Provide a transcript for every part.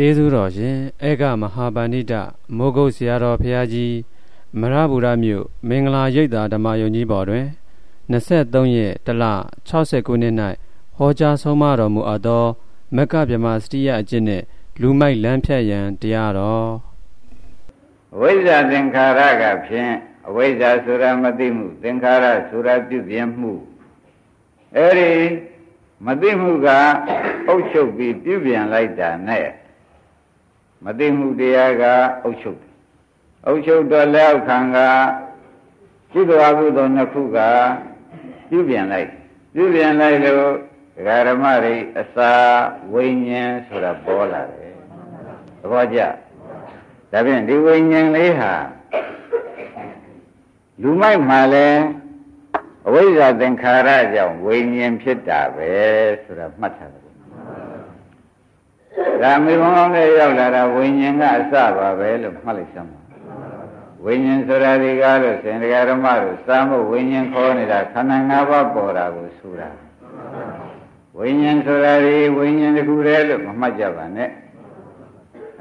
ကျေးဇူးတော်ရှင်ဧကမဟာပန္နိတမိုးကုတ်ဆရာတော်ဘုရားကြီးမရဗုဒ္ဓမြို့မင်္ဂလာရိပ်သာဓမ္မယုံကြီးပေါ်တွင်23ရက်တလ60ခုနှစ်၌ဟောကြားဆုံးမတော်မူအပ်သောမက္ကဗြဟ္မစတိယအကျင့်နှင့်လူမိုက်လမ်းဖြတ်ရန်တရားတော်ဝိဇ္ဇာသင်္ခါရကဖြင့်အဝိဇ္ဇာဆိုတာမသိမှုသင်္ခါရဆိုတာပြုပြင်မှုအဲ့ဒီမသိမှုကအုပ်ချုပ်ပြီးပြုပြင်လိုက်တာနဲ့ မသိမှုတရားကအုပ်ချုပ်တယ်အုပ်ချုပ်တော့လက်အောက်ခံကကုသိုလ်အကုသိုလ်နှစ်ခုကပြုပြင်လိုက်ပြုပြင်လိုက်လို့ဒကာဓမ္မတွေအစာဝိညာဉ်ဆိုတာပေါ်လာတယ်သဘောကျဒါဖြင့်ဒီဝိညာဉ်လေးဟာလူမိုက်မှလည်းအဝိဇ္ဇာသင်္ခါရကြောင့်ဝိညာဉ်ဖြစ်တာပဲဆိုတာမှတ်ထားတယ် ဒါမေဘုံအောင်နဲ့ရောက်လာတာဝိညာဉ်ကအစပါပဲလို့မှတ်လိုက်စမ်းပါဝိညာဉ်ဆိုတာဒီကားလို့စင်တရားဓမ္မတို့စာမှုဝိညာဉ်ခေါ်နေတာခန္ဓာ၅ပါးပေါ်တာကိုဆိုတာဝိညာဉ်ဆိုတာဒီဝိညာဉ်တစ်ခုတည်းလို့မမှတ်ကြပါနဲ့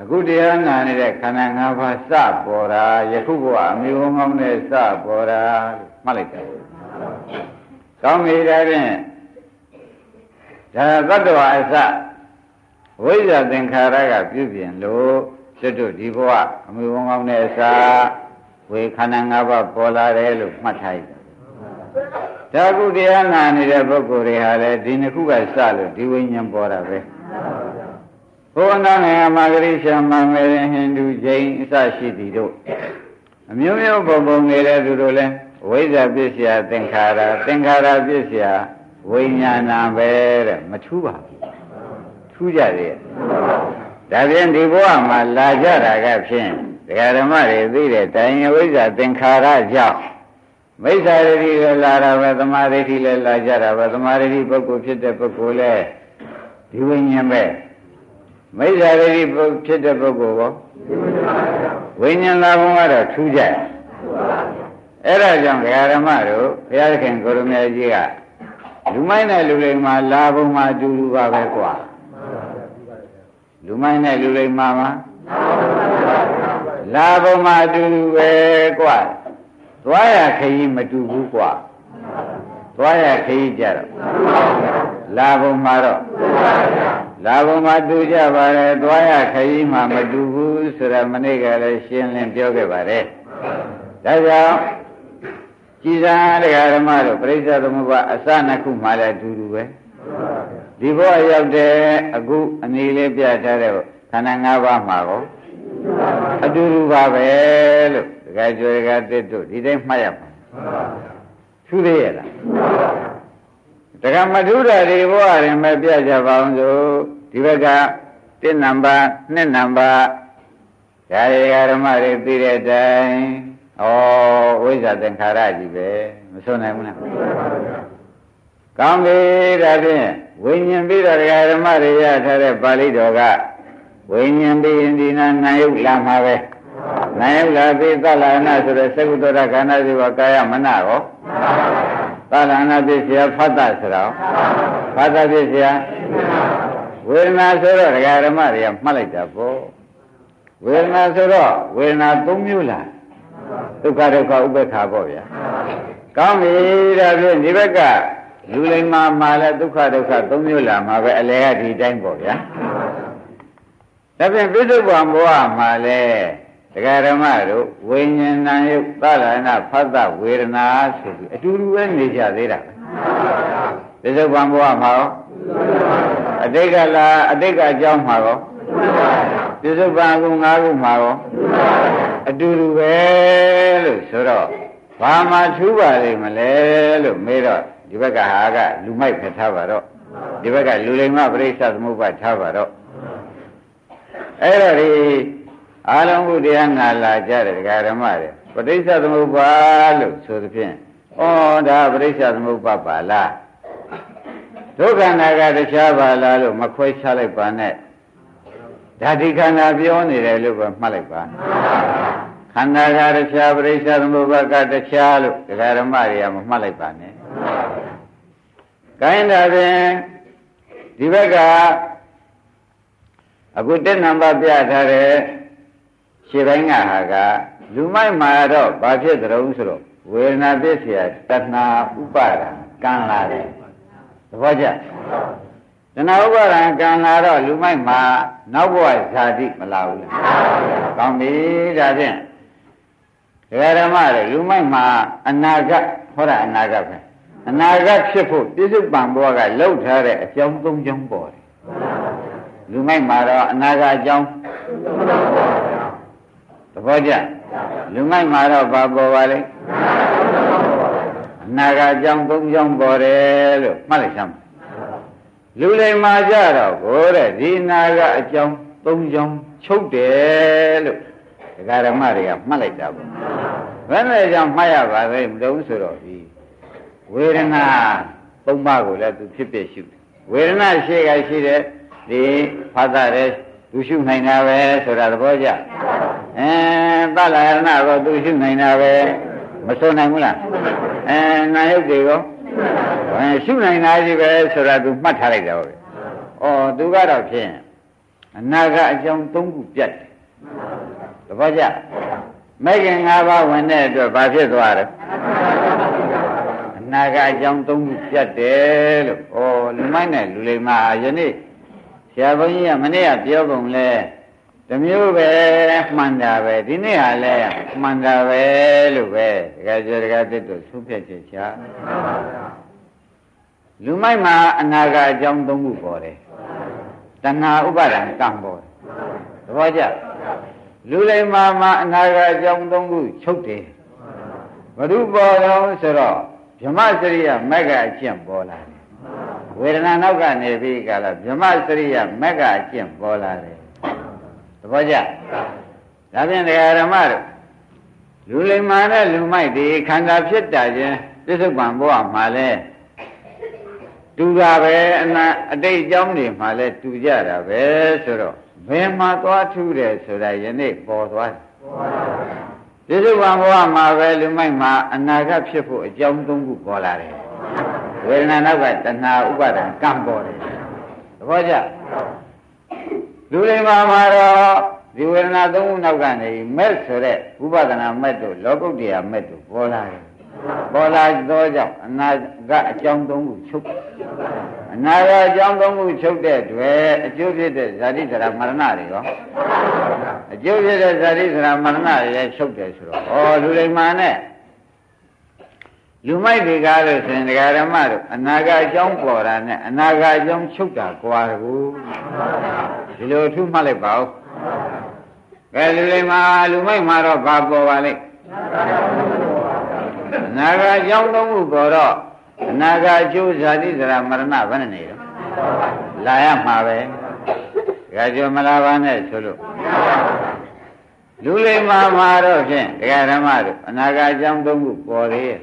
အခုတရားနာနေတဲ့ခန္ဓာ၅ပါးစပေါ်တာယခုဘဝအမျိုးကောင်းနဲ့စပေါ်တာလို့မှတ်လိုက်တယ်ကောင်းပြီဒါဖြင့်ဒါသတ္တဝါအစ ဝိဇ္ဇာသင်္ခါရကပြုပြင်လို့ကျွတ်တို့ဒီဘဝအမှုကောင်းကောင်းနဲ့အစာဝေခန္ဓာ၅ပါးပေါ်လာတယ်လို့မှတ်ထားရတယ်။ဒါကုတရားနာနေတဲ့ပုဂ္ဂိုလ်တွေဟာလည်းဒီနှစ်ခုကစလို့ဒီဝိညာဉ်ပေါ်တာပဲ။ဘုရားနိုင်ငံမှာဂရိရှမမေဟိန္ဒူဂျိန်းအစရှိသည်တို့အမျိုးမျိုးပုံပုံနေတဲ့သူတို့လည်းဝိဇ္ဇာပစ္စယသင်္ခါရသင်္ခါရပစ္စယဝိညာဏပဲတဲ့မထူးပါဘူး ထူးကြတယ်ဒါဖြင့်ဒီဘဝမှာလာကြတာကဖြင့်ဒကာဓမ္မတွေသိတဲ့တိုင်ဝိဇ္ဇာသင်္ခါရကြောင့်မိစ္ဆာဒိဋ္ဌိလည်းလာတာပဲသမာဓိဋ္ဌိလည်းလာကြတာပဲသမာဓိဋ္ဌိပုဂ္ဂိုလ်ဖြစ်တဲ့ပုဂ္ဂိုလ်လည်းဒီဝိညာဉ်ပဲမိစ္ဆာဒိဋ္ဌိဖြစ်တဲ့ပုဂ္ဂိုလ်ရောဝိညာဉ်လာဘုံကတော့ထူးကြတယ်အဲ့ဒါကြောင့်ဒကာဓမ္မတို့ဘုရားသခင်ကိုရမေကြီးကလူမိုင်းတဲ့လူတွေမှာလာဘုံမှာအတူတူပါပဲကွာ လူမိုင်းတဲ့လူလိမ္မာမှာလာဘုံမှာအတူတူပဲကွာသွားရခရီးမတူဘူးကွာသွားရခရီးကြတော့လာဘုံမှာတော့လာဘုံမှာတူကြပါလေသွားရခရီးမှာမတူဘူးဆိုတော့မနေ့ကလည်းရှင်းလင်းပြောခဲ့ပါတယ်ဒါကြောင့်ကြည်သာတရားဓမ္မတို့ပြိဿသမုပ္ပါအစနှစ်ခုမှလည်းအတူတူပဲ ဒီဘဝရောက်တဲ့အခုအနေလေးပြထားတဲ့ခန္ဓာ၅ပါးမှာကောအတူတူပါပဲလို့တခါကျွေကတစ်တို့ဒီတိုင်းမှတ်ရမှာထူးသေးရလားတခါမထူးတာဒီဘဝရင်ပဲပြကြပါအောင်ဆိုဒီဘက်က1နံပါတ်2နံပါတ်ဒါရီဓမ္မတွေသိတဲ့အတိုင်းဩဝိဇ္ဇာသင်္ခါရကြီးပဲမဆုံးနိုင်ဘူးလားကောင်းပြီဒါဖြင့် ဝိညာဉ်ပြီးတော့ဓမ္မတွေရထားတဲ့ပါဠိတော်ကဝိညာဉ်ပြီးရင်ဒီနာနာယုတ်လာမှာပဲနာယုတ်လာပြီးသလနာဆိုတဲ့သက္ကုတ္တရခန္ဓာစီဝကာယမနရောသလနာပြည့်စရာဖတ်တာဆိုတော့ဖတ်တာပြည့်စရာဝေဒနာဆိုတော့ဓမ္မတွေကမှတ်လိုက်တာပေါ့ဝေဒနာဆိုတော့ဝေဒနာ၃မျိုးလားဒုက္ခဒုက္ခဥပ္ပခါပေါ့ဗျာကောင်းပြီဒါဖြင့်ဒီဘက်က လူလိမ္မာမှာလည်းဒုက္ခဒုက္ခသုံးမျိုးလာမှာပဲအလယ်ကဒီတိုင်းပေါ့ဗျာဒါဖြင့်ပြစ္ဆုတ်ဘဝဘဝမှာလည်းတရားဓမ္မတို့ဝိညာဏယုတ်သလနာဖတ်တဝေဒနာဆိုပြီးအတူတူပဲနေကြသေးတာပြစ္ဆုတ်ဘဝမှာရောအတိတ်ကလာအတိတ်ကအကြောင်းမှာရောပြစ္ဆုတ်ဘဝက၅ခုမှာရောအတူတူပဲလို့ဆိုတော့ဘာမှထူးပါလိမ့်မလဲလို့မေးတော့ ဒီဘက်ကဟာကလူမိုက်ဖထားပါတော့ဒီဘက်ကလူလိမ္မပရိစ္ဆသမုပ္ပါထားပါတော့အဲ့တော့ဒီအာလုံးဘုရားနာလာကြတဲ့ဒကာဓမ္မတွေပရိစ္ဆသမုပ္ပါလို့ဆိုသဖြင့်ဩဒါပရိစ္ဆသမုပ္ပါပါလားဒုက္ခနာကတခြားပါလားလို့မခွဲခြားလိုက်ပါနဲ့ဓာတိခန္ဓာပြောနေတယ်လို့ပဲမှတ်လိုက်ပါခန္ဓာကတခြားပရိစ္ဆသမုပ္ပါကတခြားလို့ဒကာဓမ္မတွေကမမှတ်လိုက်ပါနဲ့ ကိုင်းတာဖြင့်ဒီဘက်ကအအခုတက်နံပါတ်ပြထားတဲ့ရှေ့ပိုင်းကဟာကလူမိုက်မှာတော့ဘာဖြစ်ကြုံဆိုတော့ဝေဒနာပစ္စယတဏှာဥပါဒံကံလာတယ်သဘောကျတဏှာဥပါဒံကံလာတော့လူမိုက်မှာနောက်ဘဝဇာတိမလာဘူးလားကောင်းပြီဒါဖြင့်ဒကာဓမ္မတွေလူမိုက်မှာအနာဂတ်ဟောတာအနာဂတ်ပဲ အနာဂတ်ဖြစ်ဖို့ပြစ္ဆုတ်ပံဘဝကလှုပ်ထားတဲ့အကြောင်း၃ကြောင်းပေါ်တယ်လူမိုက်မှာတော့အနာဂတ်အကြောင်းသဘောကျလူမိုက်မှာတော့ဘာပေါ်ပါလဲအနာဂတ်အကြောင်း၃ကြောင်းပေါ်တယ်လို့မှတ်လိုက်စမ်းလူလိမ္မာကြတော့ကိုတဲ့ဒီနာကအကြောင်း၃ကြောင်းချုပ်တယ်လို့ဒကာဓမ္မတွေကမှတ်လိုက်တာပေါ့ဘယ်နဲ့ကြောင့်မှတ်ရပါလဲမတုံးဆိုတော့ဒီ ဝေဒနာသုံးပါးကိုလည်းသူဖြစ်ဖြစ်ရှုတယ်ဝေဒနာရှိကရှိတယ်ဒီဖတ်တာတဲ့သူရှုနိုင်တာပဲဆိုတာသဘောကျအဲသလရဏကိုသူရှုနိုင်တာပဲမစွနိုင်ဘူးလားအဲနာယုတ်တွေကိုအဲရှုနိုင်တာကြီးပဲဆိုတာသူမှတ်ထားလိုက်တာပဲဩသူကတော့ဖြင့်အနာကအကြောင်း၃ခုပြတ်တယ်သဘောကျမဲ့ခင်၅ပါးဝင်တဲ့အတွက်ဘာဖြစ်သွားတယ်အ နာကအကြောင်း၃ခုပြတ်တယ်လို့ဩလူမိုက်နဲ့လူလိမ္မာယနေ့ဆရာဘုန်းကြီးကမနေ့ကပြောပုံလဲတမျိုးပဲမှန်တာပဲဒီနေ့ဟာလဲမှန်တာပဲလို့ပဲတကယ်ကြတကယ်တစ်တို့သုဖြတ်ချက်ချလူမိုက်မှာအနာကအကြောင်း၃ခုပေါ်တယ်တဏှာဥပါဒံကံပေါ်တယ်သဘောကျလူလိမ္မာမှာအနာဂတ်အကြောင်း၃ခုချုပ်တယ်ဘ ᱹ ပေါ်တော့ဆိုတော့ ဗြဟ္မစရိယမက်ကအကျင့်ပေါ်လာတယ်ဝေဒနာနောက်ကနေပြီးကြလားဗြဟ္မစရိယမက်ကအကျင့်ပေါ်လာတယ်သဘောကျဒါဖြင့်တရားဓမ္မတို့လူလိမ္မာနဲ့လူမိုက်ဒီခန္ဓာဖြစ်တာချင်းပြစ္ဆုတ်ပံဘဝမှာလဲတူတာပဲအနာအတိတ်အကြောင်းတွေမှာလဲတူကြတာပဲဆိုတော့ဘယ်မှာသွားထူးတယ်ဆိုတာယနေ့ပေါ်သွားတယ်ပြ စ္ဆုတ်ပံဘဝမှာပဲလူမိုက်မှာအနာဂတ်ဖြစ်ဖို့အကြောင်းသုံးခုပေါ်လာတယ်ဝေဒနာနောက်ကတဏှာဥပါဒံကံပေါ်တယ်သဘောကျလူလိမ္မာမှာတော့ဒီဝေဒနာသုံးခုနောက်ကနေမဲ့ဆိုတဲ့ဥပဒနာမဲ့တို့လောကုတ္တရာမဲ့တို့ပေါ်လာတယ်ပေါ်လာသောကြောင့်အနာကအကြောင်းသုံးခုချုပ် အနာကအကြောင်းသုံးခုချုပ်တဲ့တွေ့အကျိုးဖြစ်တဲ့ဇာတိဇရာမရဏတွေရောအကျိုးဖြစ်တဲ့ဇာတိဇရာမရဏတွေလည်းချုပ်တယ်ဆိုတော့ဩလူလိမ္မာနဲ့လူမိုက်တွေကားလို့ဆိုရင်ဒကာဓမ္မတို့အနာကအကြောင်းပေါ်တာနဲ့အနာကအကြောင်းချုပ်တာကွာကူဒီလိုထုမှတ်လိုက်ပါဦးကဲလူလိမ္မာလူမိုက်မှာတော့ဘာပေါ်ပါလိမ့်အနာကအကြောင်းသုံးခုပေါ်တော့ အနာကအကျိုးဇာတိဇရာမရဏဘယ်နဲ့နေတော့လာရမှာပဲဒါကြောင့်မလာပါနဲ့ဆိုလို့လူလိမ္မာမှာတော့ဖြင့်ဒကာဓမ္မတို့အနာကအကြောင်းသုံးခုပေါ်သေးရဲ့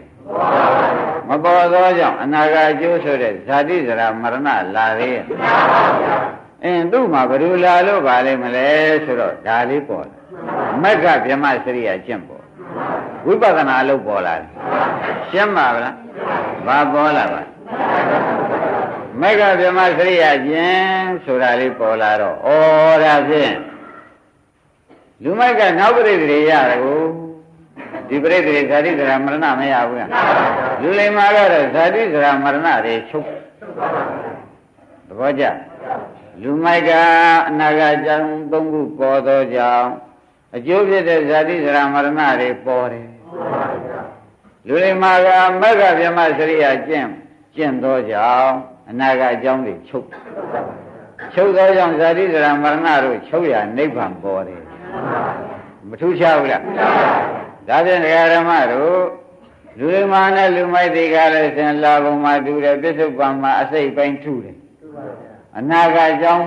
မပေါ်သောကြောင့်အနာဂတ်အကျိုးဆိုတဲ့ဇာတိဇရာမရဏလာသေးရဲ့အင်းသူ့မှာဘယ်လိုလာလို့ပါလိမ့်မလဲဆိုတော့ဒါလေးပေါ်တယ်မက္ခဗြဟ္မစရိယာကျင့်ပေါ် ဝိပဿနာအလုပ်ပေါ်လာတယ်ရှင်းပါဗလားဘာပေါ်လာပါမက္ခဗြဟ္မစရိယာကျင့်ဆိုတာလေးပေါ်လာတော့ဩဒါဖြင့်လူမိုက်ကနောက်ပြိတ္တိရတယ်ကိုဒီပြိတ္တိဇာတိဇရာမရဏမရဘူးလားလူလိမ္မာကတော့ဇာတိဇရာမရဏတွေချုပ်သဘောကျလူမိုက်ကအနာဂတ်ကြောင့်သုံးခုပေါ်သောကြောင့်အကျိုးဖြစ်တဲ့ဇာတိဇရာမရဏတွေပေါ်တယ် လူလိမ္မာကမက္ခဗြဟ္မစရိယာကျင့်ကျင့်သောကြောင့်အနာဂတ်အကြောင်းတွေချုပ်ချုပ်သောကြောင့်ဇာတိဇရာမရဏတို့ချုပ်ရနိဗ္ဗာန်ပေါ်တယ်မထူးခြားဘူးလားဒါဖြင့်ဒကာဓမ္မတို့လူလိမ္မာနဲ့လူမိုက်တွေကလည်းဆင်လာဘုံမှာတူတယ်ပြစ္ဆုတ်ပံမှာအစိတ်ပိုင်းထူတယ်အနာဂတ်အကြောင်း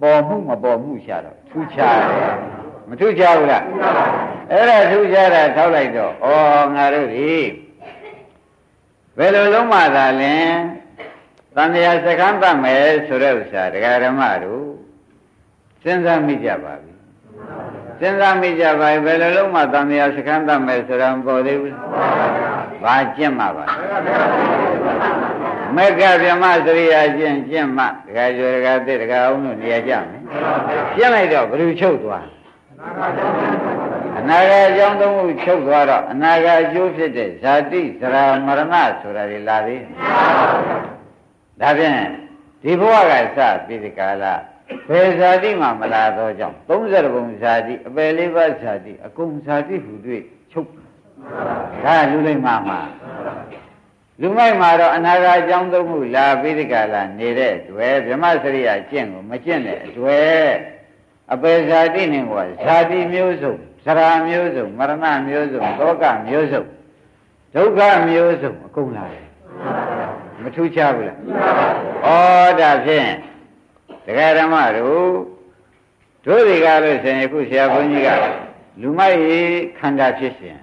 ပေါ်မှုမပေါ်မှုရှာတော့ထူးခြားတယ် မထူးခြားဘူးလားအဲ့ဒါထူးခြားတာထောက်လိုက်တော့ဩငါတို့ဒီဘယ်လိုလုံးမသာလဲတန်တရားစကမ်းတတ်မယ်ဆိုတဲ့ဥစ္စာဒကာဓမ္မတို့စဉ်းစားမိကြပါပြီစဉ်းစားမိကြပါဘယ်လိုလုံးမှတန်တရားစကမ်းတတ်မယ်ဆိုတာမပေါ်သေးဘူးဘာကျင့်မှာပါမက္ကဗြဟ္မစရိယာကျင့်ကျင့်မှဒကာကျော်ဒကာသစ်ဒကာအောင်တို့နေရာကြမယ်ပြင့်လိုက်တော့ဘယ်လိုချုပ်သွား အနာဂတ်အကြောင်းသုံးခုချုပ်သွားတော့အနာဂတ်အကျိုးဖြစ်တဲ့ဇာတိဇရာမရဏဆိုတာတွေလာသေးဒါဖြင့်ဒီဘဝကစပြီးဒီကာလဘယ်ဇာတိမှမလာတော့ကြောင့်30ဘုံဇာတိအပယ်လေးပါးဇာတိအကုန်ဇာတိဟူတွေ့ချုပ်ဒါလူလိမ္မာမှာလူမိုက်မှာတော့အနာဂတ်အကြောင်းသုံးခုလာပြီးဒီကလာနေတဲ့တွေ့ဗြဟ္မစရိယကျင့်ကိုမကျင့်တဲ့တွေ့ အပေဇာတိနဲ့ကဇာတိမျိုးစုံဇရာမျိုးစုံမရဏမျိုးစုံသောကမျိုးစုံဒုက္ခမျိုးစုံအကုန်လာတယ်မထူးခြားဘူးလားဩဒါဖြင့်တရားဓမ္မတို့တို့တွေကလို့ဆိုရင်အခုဆရာဘုန်းကြီးကလူမိုက်ခန္ဓာဖြစ်ရှင်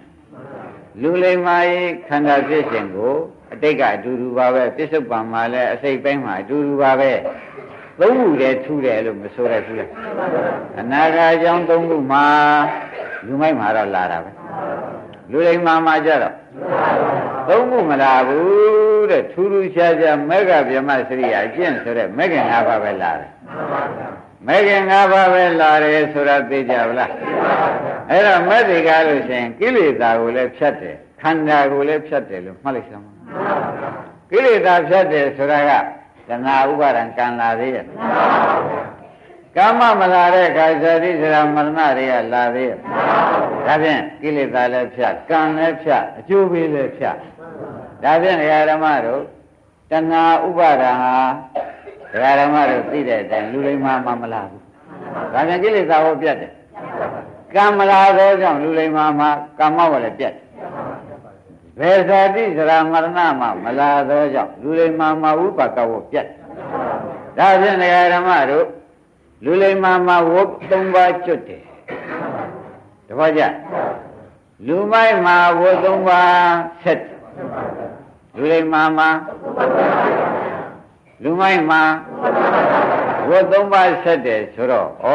လူလိမ္မာရေးခန္ဓာဖြစ်ရှင်ကိုအတိတ်ကအတူတူပါပဲပြစ္ဆုတ်ပံမှာလည်းအစိတ်ပိုင်းမှာအတူတူပါပဲ သုံးခုတည်းထူးတယ်လို့မဆိုရဘူးလားအနာဂတ်အကြောင်းသုံးခုမှာလူမိုက်မှာတော့လာတာပဲလူလိမ္မာမှာကြတော့သုံးခုမလာဘူးတဲ့ထူးထူးခြားခြားမေဃဗြဟ္မစရိယာအကျင့်ဆိုတဲ့မေဃ၅ပါးပဲလာတယ်မေဃ၅ပါးပဲလာတယ်ဆိုတာသိကြဗလားအဲ့တော့မက်ဒီကားလို့ရှိရင်ကိလေသာကိုလည်းဖြတ်တယ်ခန္ဓာကိုလည်းဖြတ်တယ်လို့မှတ်လိုက်စမ်းပါကိလေသာဖြတ်တယ်ဆိုတာက တဏှာဥပါဒံကံလာသေးရဲ့ကာမမလာတဲ့ခါဇာတိစရာမရဏတွေကလာသေးရဲ့ဒါဖြင့်ကိလေသာလည်းဖြတ်ကံလည်းဖြတ်အကျိုးပေးလည်းဖြတ်ဒါဖြင့်ဒကာဓမ္မတို့တဏှာဥပါဒံဟာဒကာဓမ္မတို့သိတဲ့အတိုင်းလူလိမ္မာမှမလာဘူးဒါဖြင့်ကိလေသာဟောပြတ်တယ်ကံမလာသောကြောင့်လူလိမ္မာမှာကာမဝလည်းပြတ်တယ် ဘယ်ဇာတိစရာမရဏမှမလာသောကြောင့်လူလိမ္မာမှာဝိပါကဝပြတ်ဒါဖြင့်ဓမ္မတို့လူလိမ္မာမှာဝတ်၃ပါးကျွတ်တယ်တပည့်ကြလူမိုက်မှာဝတ်၃ပါးဆက်လူလိမ္မာမှာလူမိုက်မှာဝတ်၃ပါးဆက်တယ်ဆိုတော့ဩ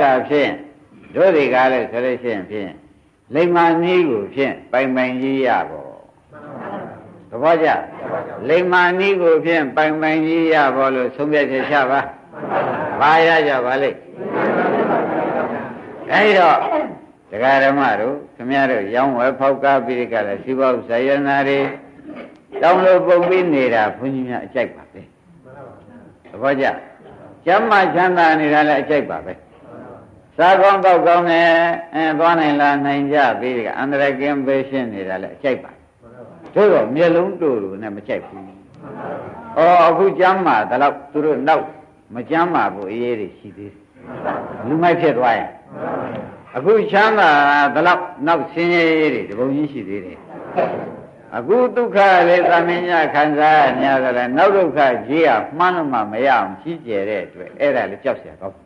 ဒါဖြင့်တို့တွေကလည်းဆိုလို့ရှိရင်ဖြင့် လိမ္မာနည်းကိုဖြင့်ပိုင်ပိုင်ကြီးရပေါ့သဘောကျလိမ္မာနည်းကိုဖြင့်ပိုင်ပိုင်ကြီးရပေါ့လို့ဆုံးဖြတ်ချက်ချပါဘာရကြပါလိမ့်အဲဒီတော့တရားဓမ္မတို့ခမရတို့ရောင်းဝယ်ဖောက်ကားပြီးကြတယ်စီဘောဇာယနာတွေတောင်းလို့ပုံပြီးနေတာဘုန်းကြီးများအကြိုက်ပါပဲသဘောကျကျမ်းမာချမ်းသာနေတာလည်းအကြိုက်ပါပဲ စားကောင်းကောက်ကောင်းနဲ့အင်းသွားနိုင်လားနိုင်ကြပြီကအန္တရာယ်ကင်းပေးရှင်းနေတာလဲအကျိုက်ပါတို့တော့မျက်လုံးတို့လိုနဲ့မကြိုက်ဘူး။အော်အခုကျမ်းမာဒါတော့သူတို့နောက်မကျမ်းမာဘူးအရေးတွေရှိသေးတယ်။လူမိုက်ဖြစ်သွားရင်အခုချမ်းသာဒါတော့နောက်ဆင်းရဲရေးတွေဒီပုံကြီးရှိသေးတယ်။အခုဒုက္ခလေသမင်းညခံစားရများတယ်နောက်ဒုက္ခကြီးရမှန်းလို့မှမရအောင်ကြီးကျယ်တဲ့အတွက်အဲ့ဒါလေကြောက်စရာကောင်း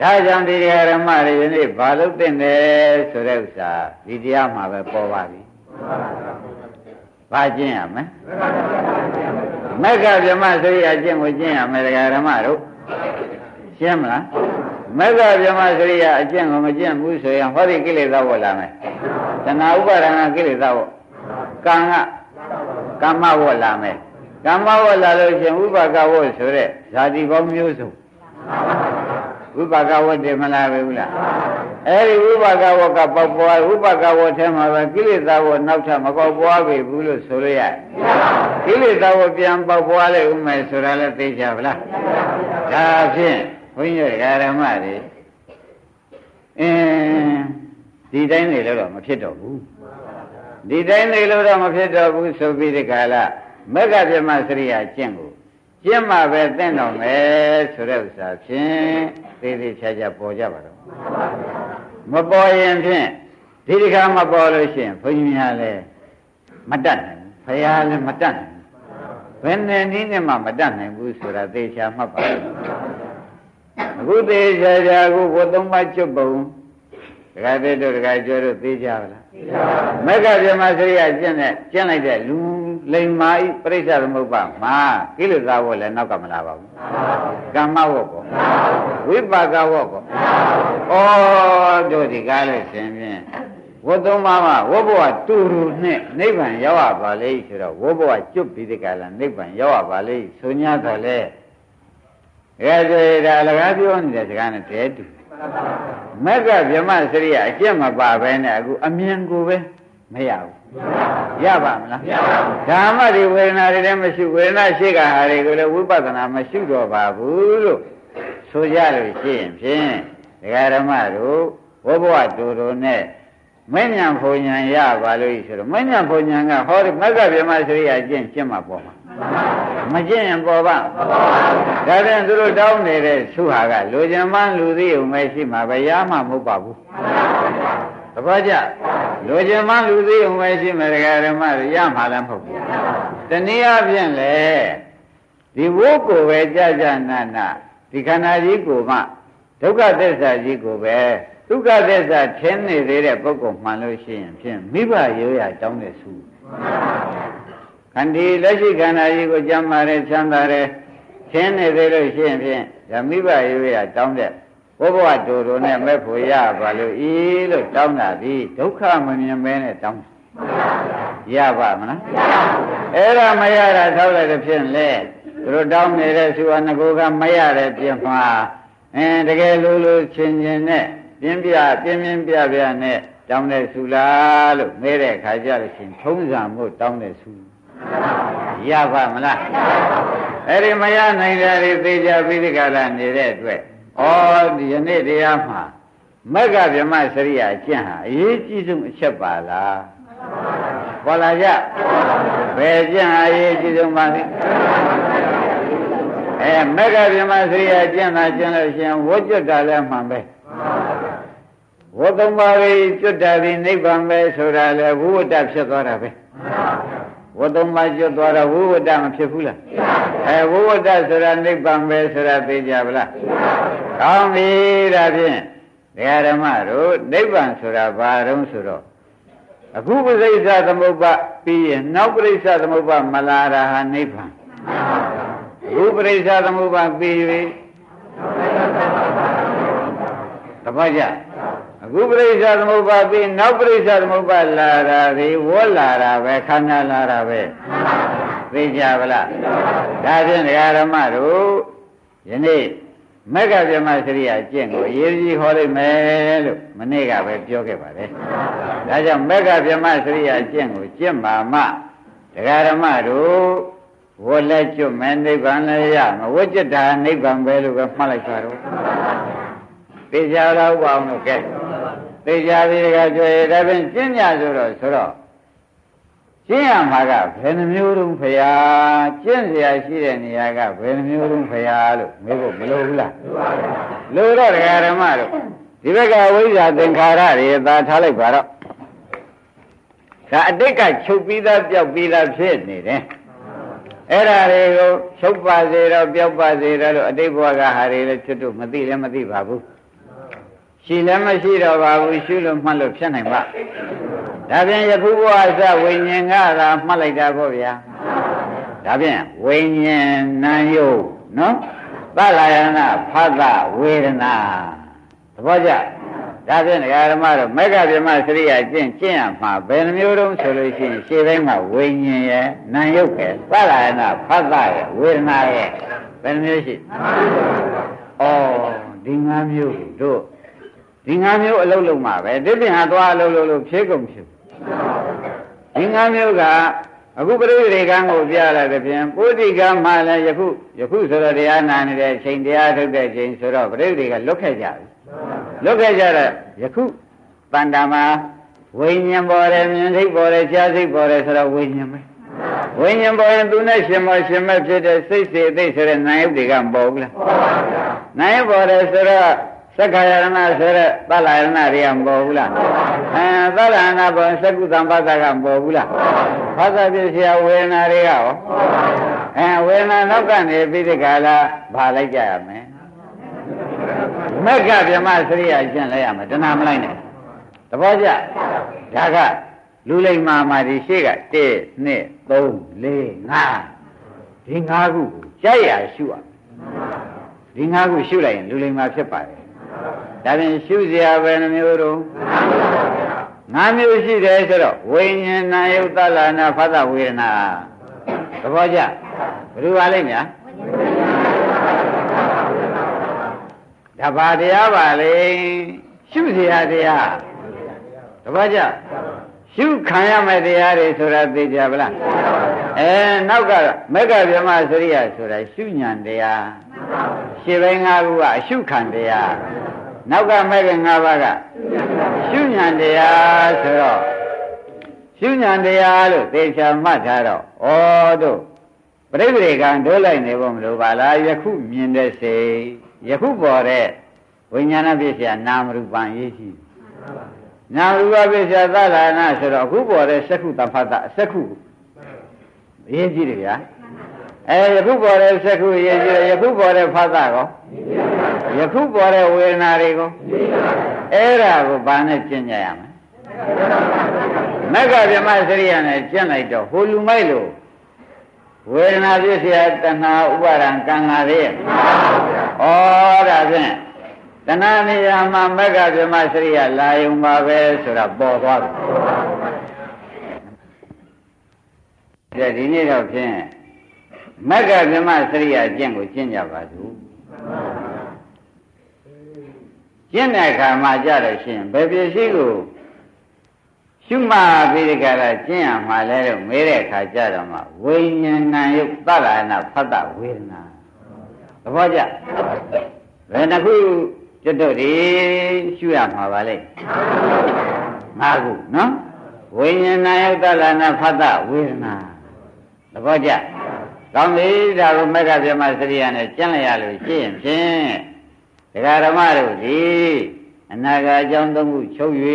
ဒါကြောင့်ဒီဓမ္မတွေယနေ့ဘာလို့သိနေဆိုတဲ့ဥစ္စာဒီတရားမှာပဲပေါ်ပါပြီဘာကျင့်ရမလဲမက္ခဗြဟ္မစရိယကျင့်ကိုကျင့်ရမယ်ဓမ္မတို့ရှင်းမလားမက္ခဗြဟ္မစရိယအကျင့်ကိုမကျင့်ဘူးဆိုရင်ဟောဒီကိလေသာဝတ်လာမယ်တဏှာဥပါဒနာကိလေသာဝတ်ကံကကမ္မဝတ်လာမယ်ကမ္မဝတ်လာလို့ရှင်ဥပါကဝတ်ဆိုတဲ့ဇာတိပေါင်းမျိုးစုံ ဝိပါကဝတ်တယ်မလားပဲဘူးလားအဲဒီဝိပါကဝတ်ကပေါက်ပွားဝိပါကဝတ်ထဲမှာပဲကိလေသာဝတ်နောက်ထပ်မပေါက်ပွားပြီဘူးလို့ဆိုလို့ရတယ်ကိလေသာဝတ်ပြန်ပေါက်ပွားလိုက်ဦးမယ်ဆိုတာလည်းသိကြဗလားဒါဖြင့်ဘုန်းကြီးဓမ္မတွေအင်းဒီတိုင်းနေလို့တော့မဖြစ်တော့ဘူးဒီတိုင်းနေလို့တော့မဖြစ်တော့ဘူးဆိုပြီးဒီကလာမက္ခဗြဟ္မစရိယာကျင့်ကို ကျင့်မှပဲသင့်တော်မယ်ဆိုတဲ့ဥစ္စာဖြင့်သေးသေးချာချာပေါ်ကြပါတော့မပေါ်ရင်ဖြင့်ဒီဒီခါမပေါ်လို့ရှိရင်ဘုန်းကြီးများလည်းမတတ်နိုင်ဘူးဖရာလည်းမတတ်နိုင်ဘူးဘယ်နဲ့နည်းနဲ့မှမတတ်နိုင်ဘူးဆိုတာသေချာမှတ်ပါအခုသေချာချာကိုဘုသုံးပါးကျွတ်ပုံဒကာသေးတို့ဒကာကျော်တို့သိကြပါလားမက္ခဗြဟ္မစရိယကျင့်တဲ့ကျင့်လိုက်တဲ့လူ လိမ္မာဤပြိဿသမုပ္ပါမှာကိလေသာဝတ်လည်းနောက်ကမလာပါဘူးကမ္မဝတ်ကောဝိပါကဝတ်ကောဩတို့ဒီကားလို့ရှင်ဖြင့်ဝတ်သုံးပါးမှာဝတ်ဘဝတူတူနဲ့နိဗ္ဗာန်ရောက်ရပါလေဆိုတော့ဝတ်ဘဝကျွတ်ပြီးဒီကလာနိဗ္ဗာန်ရောက်ရပါလေဆို냐တော့လေအဲဆိုဒါအလကားပြောနေတဲ့စကားနဲ့တည်းတူမက်ကဗြဟ္မစရိယအကျင့်မပါဘဲနဲ့အခုအမြင်ကိုပဲမရဘူး ရပါမလားမရပါဘူးဓမ္မတွေဝေဒနာတွေလည်းမရှိဝေဒနာရှိကဟာတွေကိုလည်းဝိပဿနာမရှိတော့ပါဘူးလို့ဆိုကြလို့ရှိရင်ဖြင့်ဒကာဓမ္မတို့ဝဘဝတူတူနဲ့မဉ္ဇဉ်ဘုံဉဏ်ရပါလို့ဆိုတော့မဉ္ဇဉ်ဘုံဉဏ်ကဟောဒီမက်ကဗြဟ္မစရိယအကျင့်ကျင့်မှာပေါ့မှာမကျင့်ရင်ပေါ်ပါဒါပြန်သူတို့တောင်းနေတဲ့သူဟာကလူကျင်မှလူသိုံပဲရှိမှာပဲရမှာမဟုတ်ပါဘူး သဘောကျလူကျင်မှလူသိုံပဲရှိမယ်တရားဓမ္မရမှာလည်းမဟုတ်ဘူးတနည်းအားဖြင့်လေဒီဝိုးကိုပဲကြာကြာနာနာဒီခန္ဓာကြီးကိုမှဒုက္ခသစ္စာကြီးကိုပဲဒုက္ခသစ္စာထင်းနေသေးတဲ့ပုဂ္ဂိုလ်မှန်လို့ရှိရင်ဖြင့်မိဘရိုးရတောင်းတဲ့ဆုခန္ဒီလက်ရှိခန္ဓာကြီးကိုကြမ်းပါရဲချမ်းသာရဲထင်းနေသေးလို့ရှိရင်ဖြင့်ဒါမိဘရိုးရတောင်းတဲ့ ဘုဘဝတူတူနဲ့မဲ့ဖို့ရပါလို့ဤလို့တောင်းတာဒီဒုက္ခမမြင်မဲနဲ့တောင်းရပါမလားအဲ့ဒါမရတာထောက်လိုက်တဲ့ဖြင့်လေသူတို့တောင်းနေတဲ့သူအနကိုကမရတဲ့ပြင်မှာအင်းတကယ်လို့လို့ချင်းချင်းနဲ့ပြင်းပြပြင်းပြင်းပြပြနဲ့တောင်းတဲ့ဆူလားလို့မဲတဲ့ခါကြလို့ရှင်ထုံးစံမှုတောင်းတဲ့ဆူရပါမလားအဲ့ဒီမရနိုင်တဲ့တွေသိကြပြီးဒီကလာနေတဲ့အတွက် ဩဒီယနေ့တရားမှာမက္ကဗြဟ္မစရိယာကျင့်ဟာအရေးကြီးဆုံးအချက်ပါလားပေါ်လာကြဘယ်ကျင့်ဟာအရေးကြီးဆုံးပါလဲအဲမက္ကဗြဟ္မစရိယာကျင့်တာကျင့်လို့ရှင်ဝတ်ကြတာလည်းမှန်ပဲဝတ်သုံးပါးပြီးကျွတ်တာပြီးနိဗ္ဗာန်ပဲဆိုတာလေဝိဝတ္တဖြစ်သွားတာပဲ ဝတ်သုံးပါးကျွတ်သွားတော့ဝိဝတ္တမဖြစ်ဘူးလားအဲဝိဝတ္တဆိုတာနိဗ္ဗာန်ပဲဆိုတာသိကြပါလားကောင်းပြီဒါဖြင့်ဒကာဓမ္မတို့နိဗ္ဗာန်ဆိုတာဘာတုံးဆိုတော့အခုပရိစ္ဆသမုပ္ပါပြီးရင်နောက်ပရိစ္ဆသမုပ္ပါမလာတာဟာနိဗ္ဗာန်အခုပရိစ္ဆသမုပ္ပါပြီးပြီတပတ်ကြ အခုပရိစ္ဆသမုပ္ပါပြီးနောက်ပရိစ္ဆသမုပ္ပါလာတာဒီဝေါ်လာတာပဲခန္ဓာလာတာပဲသိကြပါလားဒါဖြင့်ဒကာဓမ္မတို့ယနေ့မက္ကဗြဟ္မစရိယာကျင့်ကိုအရေးကြီးဟောလိုက်မယ်လို့မနေ့ကပဲပြောခဲ့ပါတယ်ဒါကြောင့်မက္ကဗြဟ္မစရိယာကျင့်ကိုကျင့်ပါမှဒကာဓမ္မတို့ဝလက်ကျွတ်မယ်နိဗ္ဗာန်လည်းရမဝိจิตတာနိဗ္ဗာန်ပဲလို့ပဲမှတ်လိုက်ပါတော့သိကြတော့ပါအောင်လို့ကဲ သိကြပြီတကကြွေဒါဖြင့်ကျင့်ကြဆိုတော့ဆိုတော့ကျင့်ရမှာကဘယ်နှမျိုးတုံးဖရာကျင့်เสียရှိတဲ့နေရာကဘယ်နှမျိုးတုံးဖရာလို့မေးဖို့မလိုဘူးလားလိုတော့ဒကာဓမ္မတို့ဒီဘက်ကဝိဇ္ဇာသင်္ခါရတွေသာထားလိုက်ပါတော့ဒါအတိတ်ကချုပ်ပြီးသားပြောက်ပြီးသားဖြစ်နေတယ်အဲ့ဒါတွေကိုချုပ်ပါစေတော့ပြောက်ပါစေတော့လို့အတိတ်ဘဝကဟာတွေလည်းချွတ်တို့မသိလည်းမသိပါဘူး ရှိလည်းမရှိတော့ပါဘူးရှုလို့မှတ်လို့ဖြစ်နိုင်ပါဒါပြန်ယခုဘဝစဝိညာဉ်ကသာမှတ်လိုက်တာပေါ့ဗျာဒါပြန်ဝိညာဉ်နာယုတ်နော်သလယနာဖသဝေဒနာသဘောကျဒါဖြင့်ဓမ္မတို့မေဃဗြဟ္မစရိယာကျင့်ကျင့်ရမှာဘယ်နှမျိုးတုံးဆိုလို့ရှိရင်ရှေ့တိုင်းမှာဝိညာဉ်ရဲ့နာယုတ်ရဲ့သလယနာဖသရဲ့ဝေဒနာရဲ့ဘယ်နှမျိုးရှိဩဒီ၅မျိုးတို့ ဒီ၅မျိုးအလုံးလုံးမှာပဲဒီပြင်ဟာသွားအလုံးလုံးလို့ဖြေကုန်ဖြစ်ဒီ၅မျိုးကအခုပရိသေကံကိုပြလာတဲ့ဖြင့်ပုဒိကမှလည်းယခုယခုဆိုတော့တရားနာနေတဲ့အချိန်တရားထုတ်တဲ့ချိန်ဆိုတော့ပရိသေကလွတ်ခဲ့ကြပြီလွတ်ခဲ့ကြတော့ယခုတန်တာမှာဝိညာဉ်ပေါ်တယ်မြင်စိတ်ပေါ်တယ်ရှားစိတ်ပေါ်တယ်ဆိုတော့ဝိညာဉ်ပဲဝိညာဉ်ပေါ်ရင်သူနဲ့ရှင်မရှင်မဖြစ်တဲ့စိတ်စေအသိဆိုတဲ့နာယုတ်တွေကမပေါ်ဘူးလားပေါ်ပါဗျာနာယုတ်ပေါ်တယ်ဆိုတော့ သက္ခာယရဏဆိုတဲ့သလယရဏတွေကမပေါ်ဘူးလားအဲသလယရဏပေါ်သကုသံပါဒကမပေါ်ဘူးလားဘာသာပြည့်စရာဝေဒနာတွေကရောအဲဝေဒနာနောက်ကနေပြီးဒီကလာဘာလိုက်ကြရမလဲမက္ခဗြဟ္မစရိယာကျင့်လိုက်ရမယ်တဏှာမလိုက်နဲ့သဘောကျဒါကလူလိမ္မာမာဒီရှေ့က1 2 3 4 5ဒီ5ခုကိုကြိုက်ရရှုရဒီ5ခုရှုလိုက်ရင်လူလိမ္မာဖြစ်ပါတယ် ဒါဖြင့်ရှုစရာပဲနှမျိုးတော့ငါးမျိုးရှိတယ်ဆိုတော့ဝိညာဏယုတ်တလနာဖသဝေဒနာသဘောကျဘယ်လိုပါလိမ့်များတပါတရားပါလေရှုစရာတရားတပါကြ ရှုခံရမယ့်တရားတွေဆိုတာသိကြဗလားအဲနောက်ကမက္ကဗြဟ္မစရိယဆိုတာရှုညံတရားရှင်းပိုင်း၅ခုကအရှုခံတရားနောက်ကမက္က၅ပါးကရှုညံတရားဆိုတော့ရှုညံတရားလို့သေချာမှတ်ထားတော့ဩတို့ပြိပရိကံဒိုးလိုက်နေဖို့မလိုပါလားယခုမြင်တဲ့စိတ်ယခုပေါ်တဲ့ဝိညာဏပစ္စယနာမရူပံရေးရှိနာ မရူပပစ္စယသလနာဆိုတော့အခုပေါ်တဲ့စက္ခုတဖတ်တာစက္ခုရေးကြည့်တယ်ဗျာအဲယခုပေါ်တဲ့စက္ခုရေးကြည့်တယ်ယခုပေါ်တဲ့ဖတ်တာကောယခုပေါ်တဲ့ဝေဒနာတွေကိုအဲ့ဒါကိုဘာနဲ့ကျင့်ကြရမလဲမက္ကဗြဟ္မစရိယနဲ့ကျင့်လိုက်တော့ဟိုလူမိုက်လို့ဝေဒနာပြည့်စရာတဏှာဥပါဒံကံလာသေးရဲ့ဩဒါဖြင့် တဏှာနေရာမှာမက္ကဗြဟ္မစရိယလာယုံပါပဲဆိုတာပေါ်သွားတယ်ဒီနေ့တော့ဖြင့်မက္ကဗြဟ္မစရိယကျင့်ကိုကျင့်ကြပါစို့ကျင့်တဲ့အခါမှာကြတော့ရှင်ဘယ်ပစ္စည်းကိုရှုမှတ်ပြီးဒီကရကျင့်ရမှာလဲလို့မေးတဲ့အခါကျတော့မှဝိညာဏယုတ်သလနာဖတ်တဝေဒနာသဘောကျဘယ်နှခု ကျွတ်တို့ဒီရှုရမှာပါလေငါးခုနော်ဝိညာဏယုတ်သလနာဖတ်တဝေဒနာသဘောကျကောင်းပြီဒါကိုမက္ခဗြဟ္မစရိယနဲ့ကျင့်လိုက်ရလို့ရှိရင်ဖြင့်ဒကာဓမ္မတို့ဒီအနာဂတ်အကြောင်းသုံးခုချုပ်၍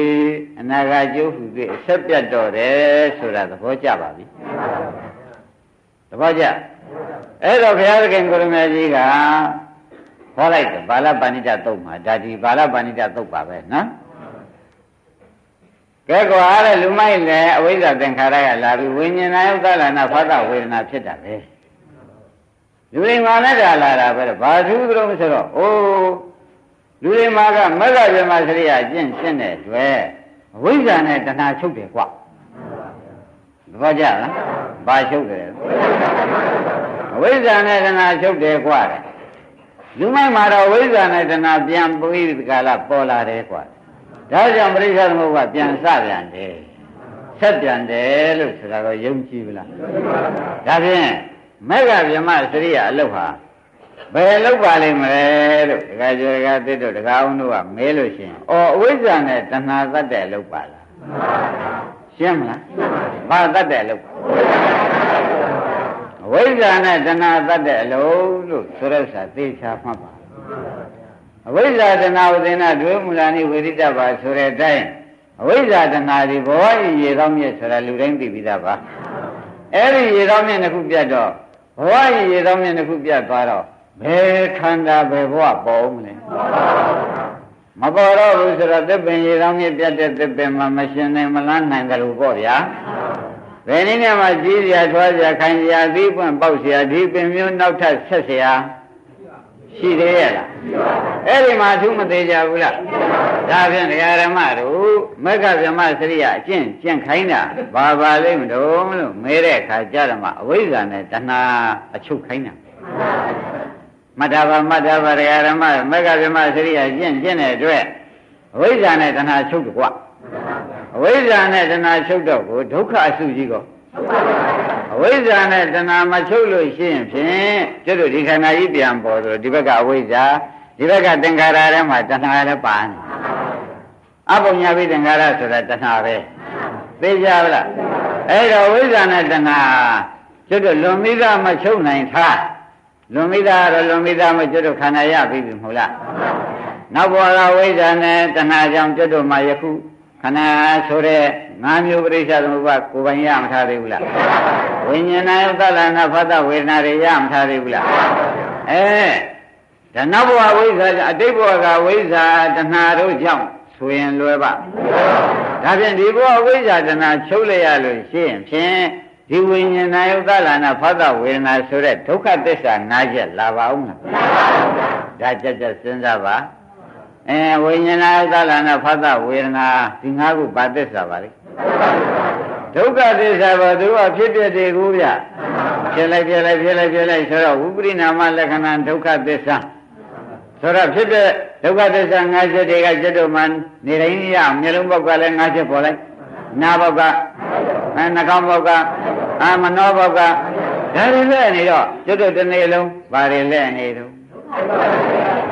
အနာဂတ်ကျိုးဟု၍အဆက်ပြတ်တော်တယ်ဆိုတာသဘောကျပါပြီသဘောကျအဲ့တော့ဘုရားသခင်ကိုရမကြီးက ဟောလိုက်တယ်ဘာလပဏိတသုတ်မှာဒါဒီဘာလပဏိတသုတ်ပါပဲနော်ကဲကွာတဲ့လူမိုက်လည်းအဝိဇ္ဇာသင်္ခါရကလာပြီးဝိညာဏယုတ်တလနာဖသဝေဒနာဖြစ်တာပဲလူတွေမှာလည်းဒါလာတာပဲဘာသူသလုံးဆိုတော့အိုးလူတွေမှာကမဂ္ဂဗြဟ္မစရိယကျင့်ရှင်းတဲ့တွေ့အဝိဇ္ဇာနဲ့တဏှာချုပ်တယ်ကွာသဘောကျလားဘာချုပ်တယ်အဝိဇ္ဇာနဲ့တဏှာချုပ်တယ်ကွာတဲ့ လူမိုက်မှာတော့ဝိဇ္ဇာနဲ့တဏှာပြန်ပြီးဒီကလာပေါ်လာတယ်ကွာဒါကြောင့်ပရိစ္ဆေသမုပ္ပါပြန်စပြန်တယ်ဆက်ပြန်တယ်လို့ဆိုတာတော့ယုံကြည်ဘူးလားဒါဖြင့်မေဃဗြဟ္မစရိယအလုတ်ဟာဘယ်လောက်ပါလိမ့်မလဲလို့ဒကာကျော်ဒကာသစ်တို့ဒကာအောင်တို့ကမဲလို့ရှိရင်အော်အဝိဇ္ဇာနဲ့တဏှာတတ်တဲ့အလုပ်ပါလားရှင်းမလားဘာတတ်တဲ့အလုပ် အဝိဇ္ဇာနဲ့တဏှာတတ်တဲ့အလုပ်လို့ဆိုရစာသေချာမှတ်ပါအဝိဇ္ဇာတဏှာဝိသနာဒွေမူလာနိဝိရိတပါဆိုတဲ့အတိုင်းအဝိဇ္ဇာတဏှာဒီဘဝကြီးရေသောမြတ်ဆိုတာလူတိုင်းသိပြီးသားပါအဲ့ဒီရေသောမြတ်တစ်ခုပြတ်တော့ဘဝကြီးရေသောမြတ်တစ်ခုပြတ်သွားတော့ဘယ်ခန္ဓာဘယ်ဘဝပေါ်မလဲမပေါ်တော့ဘူးဆိုတော့သစ်ပင်ရေသောမြတ်ပြတ်တဲ့သစ်ပင်မှာမရှင်နိုင်မလန်းနိုင်ကြလို့ပေါ့ဗျာ ဘယ်နည်းနဲ့မှကြီးစရာထွားစရာခိုင်စရာသီးပွင့်ပေါက်စရာဒီပင်မျိုးနောက်ထပ်ဆက်စရာရှိသေးရဲ့လားအဲ့ဒီမှာသူမသေးကြဘူးလားဒါဖြင့်ဒကာရမတို့မက္ခဗြဟ္မစရိယအကျင့်ကျင့်ခိုင်းတာဘာပါလိမ့်မလို့လို့မဲတဲ့အခါကြရမှာအဝိဇ္ဇာနဲ့တဏှာအချုပ်ခိုင်းတာမတ္တဘာမတ္တဘာဒကာရမမက္ခဗြဟ္မစရိယကျင့်ကျင့်တဲ့အတွက်အဝိဇ္ဇာနဲ့တဏှာချုပ်တယ်ကွ အဝိဇ္ဇာနဲ့တဏှာချုပ်တော့ကိုဒုက္ခအစုကြီးကောအဝိဇ္ဇာနဲ့တဏှာမချုပ်လို့ရှိရင်ဖြင့်ကျွတ်တို့ဒီခန္ဓာကြီးပြန်ပေါ်ဆိုဒီဘက်ကအဝိဇ္ဇာဒီဘက်ကသင်္ခါရထဲမှာတဏှာလည်းပါနေအပုံညာပိသင်္ခါရဆိုတာတဏှာပဲသိကြပါလားအဲ့တော့ဝိဇ္ဇာနဲ့တဏှာကျွတ်တို့လွန်မိသားမချုပ်နိုင်ထားလွန်မိသားတော့လွန်မိသားမကျွတ်တို့ခန္ဓာရပြီမဟုတ်လားနောက်ဘဝကဝိဇ္ဇာနဲ့တဏှာကြောင့်ကျွတ်တို့မှာယခု ခန္ဓာဆိုတဲ့ငါးမျိုးပြိဿသမုပ္ပါကိုယ်ပိုင်ရမထားသေးဘူးလားဝိညာဏယသလနာဖတ်တဝေဒနာတွေရမထားသေးဘူးလားအဲဒါနောက်ဘဝဝိဇ္ဇာအတိတ်ဘဝကဝိဇ္ဇာတဏှာတို့ကြောင့်ဆိုရင်လွယ်ပါဒါဖြင့်ဒီဘဝဝိဇ္ဇာတဏှာချုပ်လိုက်ရလို့ရှိရင်ဖြင့်ဒီဝိညာဏယုတ်သလနာဖတ်တဝေဒနာဆိုတဲ့ဒုက္ခသစ္စာ၅ချက်လာပါဦးမလားဒါကြက်ကြက်စဉ်းစားပါ အဲဝိညာဏဥဒ္ဒလနာဖသဝေဒနာဒီငါးခုပါသစ္စာပါလေဒုက္ခသစ္စာပါသူကဖြစ်ဖြစ်တွေကိုဗျဖြစ်လိုက်ဖြစ်လိုက်ဖြစ်လိုက်ဖြစ်လိုက်ဆိုတော့ဝိပရိနာမလက္ခဏာဒုက္ခသစ္စာဆိုတော့ဖြစ်ဖြစ်ဒုက္ခသစ္စာ၅ချက်တွေကကျွတ်တို့မှနေတိုင်းရအောင်မျိုးလုံးပေါက်ကလည်း၅ချက်ပေါ်လိုက်နာပေါက်ကအဲနှာခေါင်းပေါက်ကအာမနောပေါက်ကဒါတွေလည်းနေတော့ကျွတ်တို့တစ်နေ့လုံးဘာတွေလဲနေတော့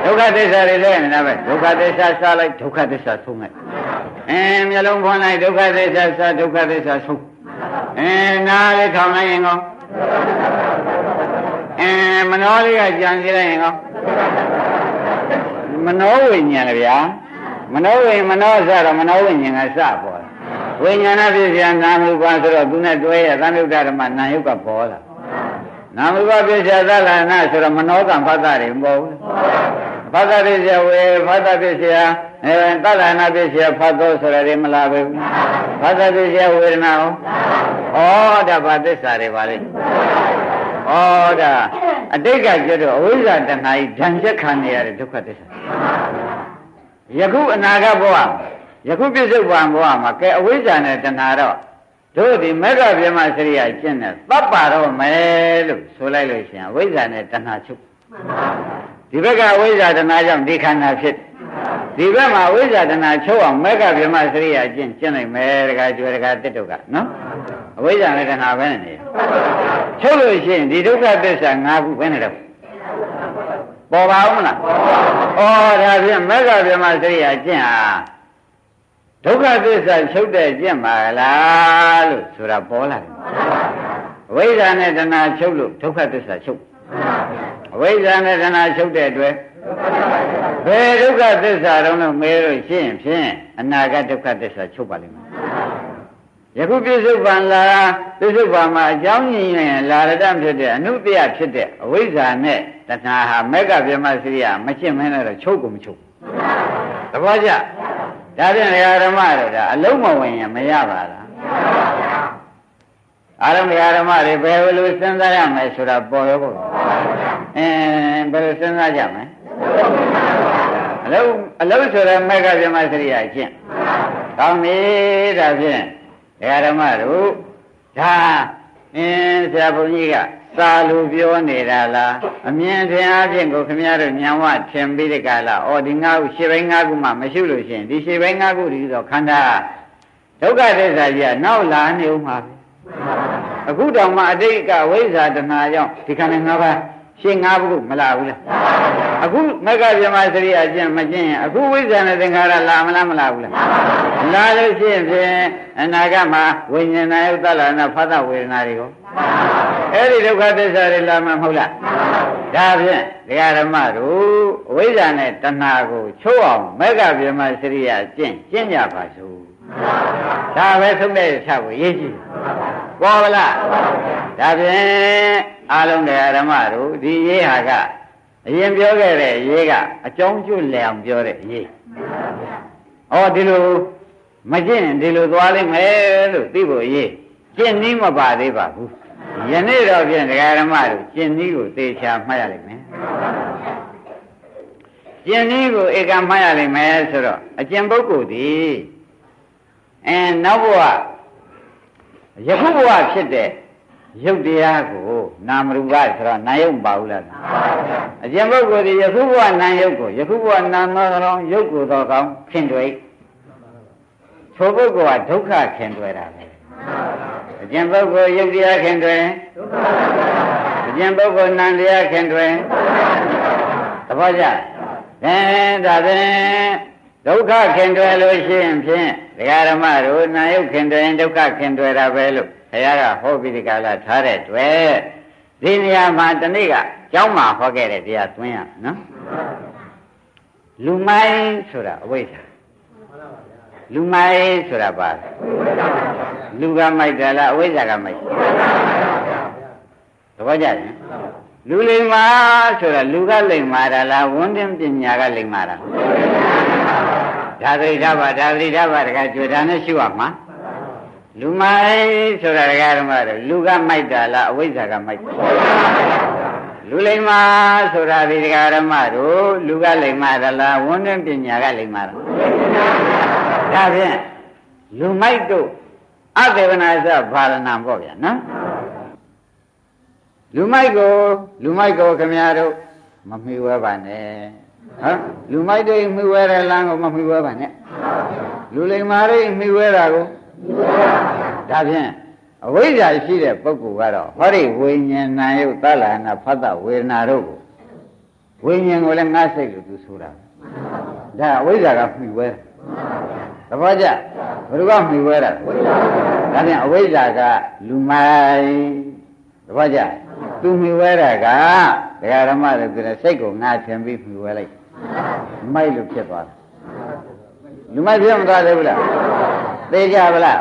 ဒုက္ခသစ္စာတွေလည်းနားပဲဒုက္ခသစ္စာစလိုက်ဒုက္ခသစ္စာဆုံးလိုက်အင်းမျက်လုံးဖွင့်လိုက်ဒုက္ခသစ္စာစဒုက္ခသစ္စာဆုံးအင်းနားလေးထောင်လိုက်ရင်ကောအင်းမနောလေးကကြံစီလိုက်ရင်ကောမနောဝိညာဉ်လေဗျာမနောဝိမနောစတော့မနောဝိညာဉ်ကစပေါ်ဝိညာဏပြည့်စံနာမှုပါဆိုတော့သူနဲ့တွဲရသံယုတ်ဓမ္မနာယုတ်ကပေါ်လာ နာမဘပိစ္ဆာသလနာဆိုတော့မနောကံဖတ်တာတွေမဟုတ်ဘူးဖတ်တာပိစ္ဆာဝေဖတ်တာပိစ္ဆာအဲသလနာပိစ္ဆာဖတ်တော့ဆိုတာတွေမလားပဲဖတ်တာပိစ္ဆာဝေဒနာဟုတ်ဩဒါဘာသစ္စာတွေပါလဲဩဒါအတိတ်ကကျွတ်တော့အဝိဇ္ဇာတဏှာကြီးဓာန်ချက်ခံနေရတဲ့ဒုက္ခသစ္စာယခုအနာဂတ်ဘဝယခုပြစ္ဆုတ်ဘဝမှာကဲအဝိဇ္ဇာနဲ့တဏှာတော့ တို့ဒီမေဃဗြဟ္မစရိယကျင့်တဲ့သဗ္ဗတော့မယ်လို့ဆိုလိုက်လို့ရှိရင်အဝိဇ္ဇာနဲ့တဏှာချုပ်ဒီဘက်ကအဝိဇ္ဇာတဏှာကြောင့်ဒီခန္ဓာဖြစ်ဒီဘက်မှာအဝိဇ္ဇာတဏှာချုပ်အောင်မေဃဗြဟ္မစရိယကျင့်ကျင့်လိုက်မယ်တခါကျွဲတခါတစ်တုကနော်အဝိဇ္ဇာနဲ့တဏှာပဲနေချုပ်လို့ရှိရင်ဒီဒုက္ခသစ္စာ၅ခုပဲနေတော့ပေါ်ပါဦးမလားဩဒါဖြင့်မေဃဗြဟ္မစရိယကျင့်ဟာ ဒုက္ခသစ္စာချုပ်တဲ့ကျင့်ပါလားလို့ဆိုတာပေါ်လာတယ်အဝိဇ္ဇာနဲ့တဏှာချုပ်လို့ဒုက္ခသစ္စာချုပ်အဝိဇ္ဇာနဲ့တဏှာချုပ်တဲ့အတွက်ဘယ်ဒုက္ခသစ္စာတုံးလို့မေးလို့ရှိရင်ဖြင့်အနာဂတ်ဒုက္ခသစ္စာချုပ်ပါလိမ့်မယ်ယခုပြစ္ဆုတ်ပံလာပြစ္ဆုတ်ပံမှာအကြောင်းရင်းရင်လာရတဖြစ်တဲ့အနုတ္တယဖြစ်တဲ့အဝိဇ္ဇာနဲ့တဏှာဟာမက်ကပြမစရိယမရှင်းမင်းတော့ချုပ်ကုန်မချုပ်သဘောကျ ဒါဖြင့်ဓမ္မတို့ဒါအလုံးမဝင်ရင်မရပါလားအာရမဓမ္မတွေဘယ်လိုစဉ်းစားရမလဲဆိုတာပေါ်ရောပေါ့အင်းဘယ်လိုစဉ်းစားကြမလဲအလုံးအလုံးဆိုတဲ့မက်ကပြမစရိယကျင့်ကောင်းပြီဒါဖြင့်ဓမ္မတို့ဒါအင်းဆရာဘုန်းကြီးက သာလူပြောနေတာလားအမြင်ထင်အချင်းကိုခမရတို့ညံဝထင်ပြီးတဲ့ကလာဩဒီငါ့ခုရှေ့ပိုင်းငါ့ခုမှမရှိလို့ရှင်ဒီရှေ့ပိုင်းငါ့ခုဒီတော့ခန္ဓာဒုက္ခသစ္စာကြီးကနောက်လာနေဦးမှာပဲအခုတောင်မှအတိတ်ကဝိဇ္ဇာတဏှာကြောင့်ဒီခန္ဓာငါးပါး ရှင်းငါးခုမလာဘူးလားအခုမက္ကဗြဟ္မစရိယကျင့်မကျင့်ရင်အခုဝိဇ္ဇာနဲ့သင်္ခါရလာမလားမလာဘူးလားလာလို့ရှိရင်ဖြင့်အနာဂတ်မှာဝိညာဏယုတ်တလနာဖသဝေဒနာတွေကိုအဲ့ဒီဒုက္ခသစ္စာတွေလာမှာမဟုတ်လားဒါဖြင့်ဒကာဓမ္မတို့အဝိဇ္ဇာနဲ့တဏှာကိုချိုးအောင်မက္ကဗြဟ္မစရိယကျင့်ကျင့်ကြပါစို့ ဒါပဲသုံးတဲ့ချက်ကိုရေးကြည့်ပေါ်ပါလားဒါဖြင့်အားလုံးတရားဓမ္မတို့ဒီရေးဟာကအရင်ပြောခဲ့တဲ့ရေးကအကြောင်းကျွလည်အောင်ပြောတဲ့ရေးဩဒီလိုမကျင့်ဒီလိုသွားလိမ့်မယ်လို့သိဖို့ရေးကျင့်နည်းမပါသေးပါဘူးယနေ့တော့ဖြင့်တရားဓမ္မတို့ကျင့်နည်းကိုသေချာမှတ်ရလိမ့်မယ်ကျင့်နည်းကိုဧကမှတ်ရလိမ့်မယ်ဆိုတော့အကျင့်ပုဂ္ဂိုလ်ဒီ အဲနောက်ဘဝယခုဘဝဖြစ်တဲ့ရုပ်တရားကိုနာမရူပဆိုတော့နာယုတ်ပါဘူးလားအကျင့်ပုဂ္ဂိုလ်ဒီယခုဘဝနာယုတ်ကိုယခုဘဝနာမောကောင်းယုတ်ကိုတော့ကောင်းခင်တွေ့ထိုပုဂ္ဂိုလ်ကဒုက္ခခင်တွေ့တာပဲအကျင့်ပုဂ္ဂိုလ်ယုတ်တရားခင်တွေ့အကျင့်ပုဂ္ဂိုလ်နံတရားခင်တွေ့သဘောကျအဲဒါဖြင့် ဒုက္ခခင်တွေ့လို့ရှိရင်ဖြင့်ဒကာဓမ္မတို့နာယုတ်ခင်တွေ့ရင်ဒုက္ခခင်တွေ့တာပဲလို့ဘုရားကဟောပြီးဒီကလာထားတဲ့တွေ့ဒီနေရာမှာတနေ့ကကျောင်းမှာဟောခဲ့တဲ့တရားသွင်းရနော်လူမိုင်းဆိုတာအဝိဇ္ဇာလူမိုင်းဆိုတာပါလူကမိုက်တယ်လားအဝိဇ္ဇာကမိုက်သဘောကျတယ်လူလိမ္မာဆိုတာလူကလိမ္မာတာလားဝန်းတင်ပညာကလိမ္မာတာ ဒါသတိထားပါဒါသတိထားပါတခါကျွေတာနဲ့ရှုရမှာလူမိုက်ဆိုတာဒကာဓမ္မတို့လူကမိုက်တာလားအဝိဇ္ဇာကမိုက်တာလူလိမ္မာဆိုတာဒီဒကာဓမ္မတို့လူကလိမ္မာသလားဝန်းတွင်းပညာကလိမ္မာလားဒါဖြင့်လူမိုက်တို့အသေဝနာသဘာရဏံပေါ့ဗျာနော်လူမိုက်ကိုလူမိုက်ကိုခင်ဗျားတို့မမှီဝဲပါနဲ့ ဟမ်လူမိုက်တွေမှီဝဲတဲ့လမ်းကိုမမှီဝဲပါနဲ့လူလိမ္မာတွေမှီဝဲတာကိုဒါဖြင့်အဝိဇ္ဇာရှိတဲ့ပုဂ္ဂိုလ်ကတော့ဟောဒီဝိညာဏယုတ်သလနာဖတ်တဝေဒနာတို့ကိုဝိညာဉ်ကိုလည်းငါစိတ်လို့သူဆိုတာဒါအဝိဇ္ဇာကမှီဝဲသဘောကျဘယ်သူကမှီဝဲတာဒါဖြင့်အဝိဇ္ဇာကလူမိုက်သဘောကျသူမှီဝဲတာကဒကာဓမ္မတွေပြောတဲ့စိတ်ကိုငါထင်ပြီးမှီဝဲလိုက် မိုက်လို့ဖြစ်သွားတယ်လူမိုက်ဖြစ်မသွားသေးဘူးလားသိကြပါလား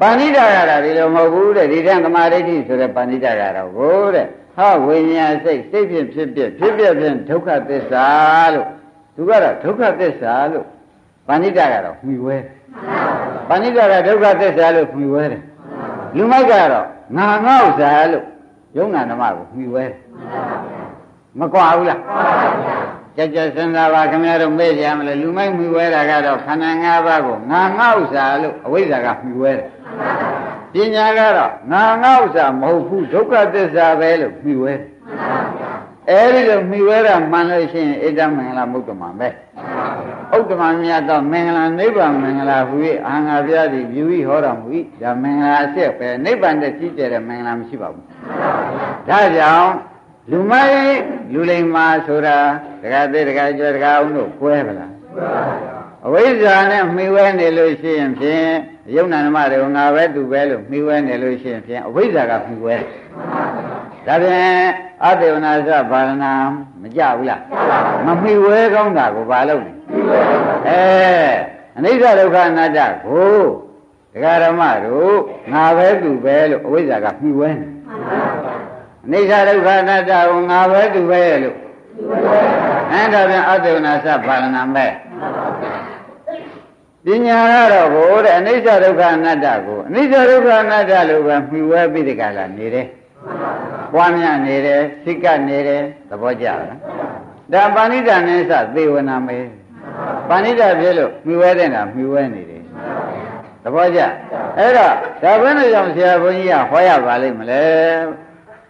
ပါဏိတာရတာဒီလိုမဟုတ်ဘူးတဲ့ဒီတန်သမာဓိဋ္ဌိဆိုတဲ့ပါဏိတာရတာကိုတဲ့ဟာဝိညာဉ်စိတ်စိတ်ဖြင့်ဖြစ်ဖြစ်ဖြစ်ဖြစ်ဖြင့်ဒုက္ခသစ္စာလို့သူကတော့ဒုက္ခသစ္စာလို့ပါဏိတာကတော့မှီဝဲပါဏိတာကဒုက္ခသစ္စာလို့မှီဝဲတယ်လူမိုက်ကတော့ငါငေါ့စာလို့ယုံနာဓမ္မကိုမှီဝဲတယ်မကွာဘူးလား ကြကြစဉ်းစားပါခင်ဗျားတို့မေ့ကြမလဲလူမိုက်မှီဝဲတာကတော့ခန္ဓာ၅ပါးကိုငါငေါ့စာလို့အဝိဇ္ဇာကမှီဝဲတယ်ပညာကတော့ငါငေါ့စာမဟုတ်ဘူးဒုက္ခသစ္စာပဲလို့မှီဝဲတယ်အဲဒီလိုမှီဝဲတာမှန်လို့ရှိရင်ဣဒ္ဓမင်္ဂလာမုဒ္ဓမာပဲဥဒ္ဓမာမြတ်သောမင်္ဂလာနိဗ္ဗာန်မင်္ဂလာဟူ၍အာငါပြားသည်ပြု၏ဟောတော်မူ၏ဒါမင်္ဂလာအစစ်ပဲနိဗ္ဗာန်တည်းကြီးကျယ်တဲ့မင်္ဂလာမရှိပါဘူးဒါကြောင့် လူမိုက်လူလိမ္မာဆိုတာတခါသေးတခါကျွဲတခါအောင်တို့ကွဲပါလားအဝိဇ္ဇာနဲ့မှီဝဲနေလို့ရှိရင်ဖြင့်ယုံနာဓမ္မတွေကငါပဲသူပဲလို့မှီဝဲနေလို့ရှိရင်ဖြင့်အဝိဇ္ဇာကမှီဝဲဒါဖြင့်အတေဝနာစဘာရဏမကြဘူးလားမမှီဝဲကောင်းတာကိုဘာလုပ်လဲအဲအနိစ္စဒုက္ခအနတ္တကိုဒကာဓမ္မတို့ငါပဲသူပဲလို့အဝိဇ္ဇာကမှီဝဲနေ အနိစ္စဒုက္ခအနတ္တကိုငါပဲသူပဲလို့အဲ့ဒါပြန်အတေဝနာစဘာရဏမဲ့ပညာကတော့ဘို့တဲ့အနိစ္စဒုက္ခအနတ္တကိုအနိစ္စဒုက္ခအနတ္တလို့ပဲမှီဝဲပြီးဒီကလာနေတယ်ပွားများနေတယ်စိတ်ကနေတယ်သဘောကျလားဒါပါဏိတနဲ့စသေဝနာမေပါဏိတပြည့်လို့မှီဝဲတဲ့ကမှီဝဲနေတယ်သဘောကျအဲ့တော့ဒါဘယ်နဲ့ကြောင့်ဆရာဘုန်းကြီးကဟောရပါလိမ့်မလဲ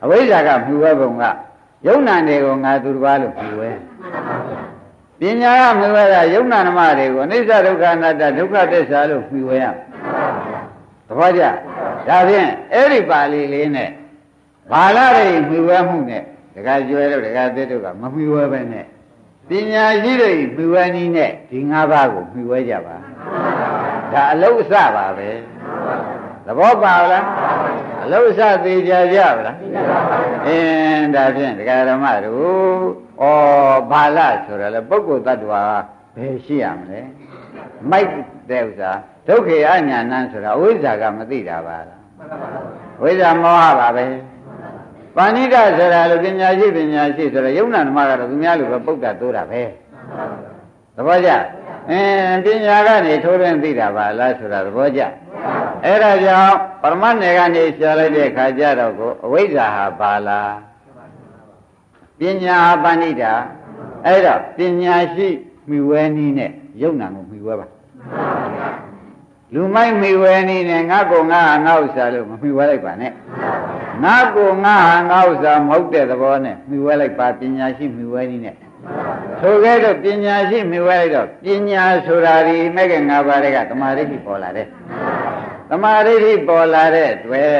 အဝိဇ္ဇာကမှီဝဲပုံကယုံနာတွေကိုငါသူတစ်ပါးလို့မှီဝဲပညာကမှီဝဲတာယုံနာဓမ္မတွေကိုအနိစ္စဒုက္ခအနတ္တဒုက္ခသစ္စာလို့မှီဝဲရသဘောကျဒါဖြင့်အဲ့ဒီပါဠိလေးနဲ့ဘာလာတွေမှီဝဲမှုနဲ့ဒကာကျွဲတို့ဒကာသစ်တို့ကမမှီဝဲပဲနဲ့ပညာရှိတွေမှီဝဲနည်းနဲ့ဒီ၅ပါးကိုမှီဝဲကြပါဒါအလုံးအစပါပဲသဘောပါလား အလုံးအစသေးကြကြပါလားအင်းဒါဖြင့်ဒကာဓမ္မတို့ဩဘာလဆိုရလဲပုဂ္ဂိုလ်တ attva ဘယ်ရှိရမလဲမိုက်တဲ့ဥစ္စာဒုက္ခအညာဏဆိုတာအဝိဇ္ဇာကမသိတာပါလားဝိဇ္ဇာမောဟပါပဲပါဏိတဆိုတာလို့ပညာရှိပညာရှိဆိုတော့ယုံနာဓမ္မကတော့သူများလိုပဲပုဒ်တာတိုးတာပဲသဘောကျအင်းပညာကနေထိုးရင်းသိတာပါလားဆိုတာသဘောကျ အဲ့ဒါကြောင့်ပရမတ်နယ်ကနေရှားလိုက်တဲ့ခါကျတော့ကိုအဝိဇ္ဇာဟာပါလားပညာဟာပါဏိတာအဲ့တော့ပညာရှိမိဝဲနည်းနဲ့ယုံနာကိုမိဝဲပါလူမိုက်မိဝဲနည်းနဲ့ငါကောငါဟာငါဥစ္စာလို့မမိဝဲလိုက်ပါနဲ့ငါကိုငါဟာငါဥစ္စာမဟုတ်တဲ့သဘောနဲ့မိဝဲလိုက်ပါပညာရှိမိဝဲနည်းနဲ့ဆိုခဲ့တော့ပညာရှိမိဝဲလိုက်တော့ပညာဆိုတာဒီမဲ့ကငါးပါးတွေကတမာရိဋ္ဌိပေါ်လာတယ်တ မာရိဋ္ဌိပေါ်လာတဲ့တွေ့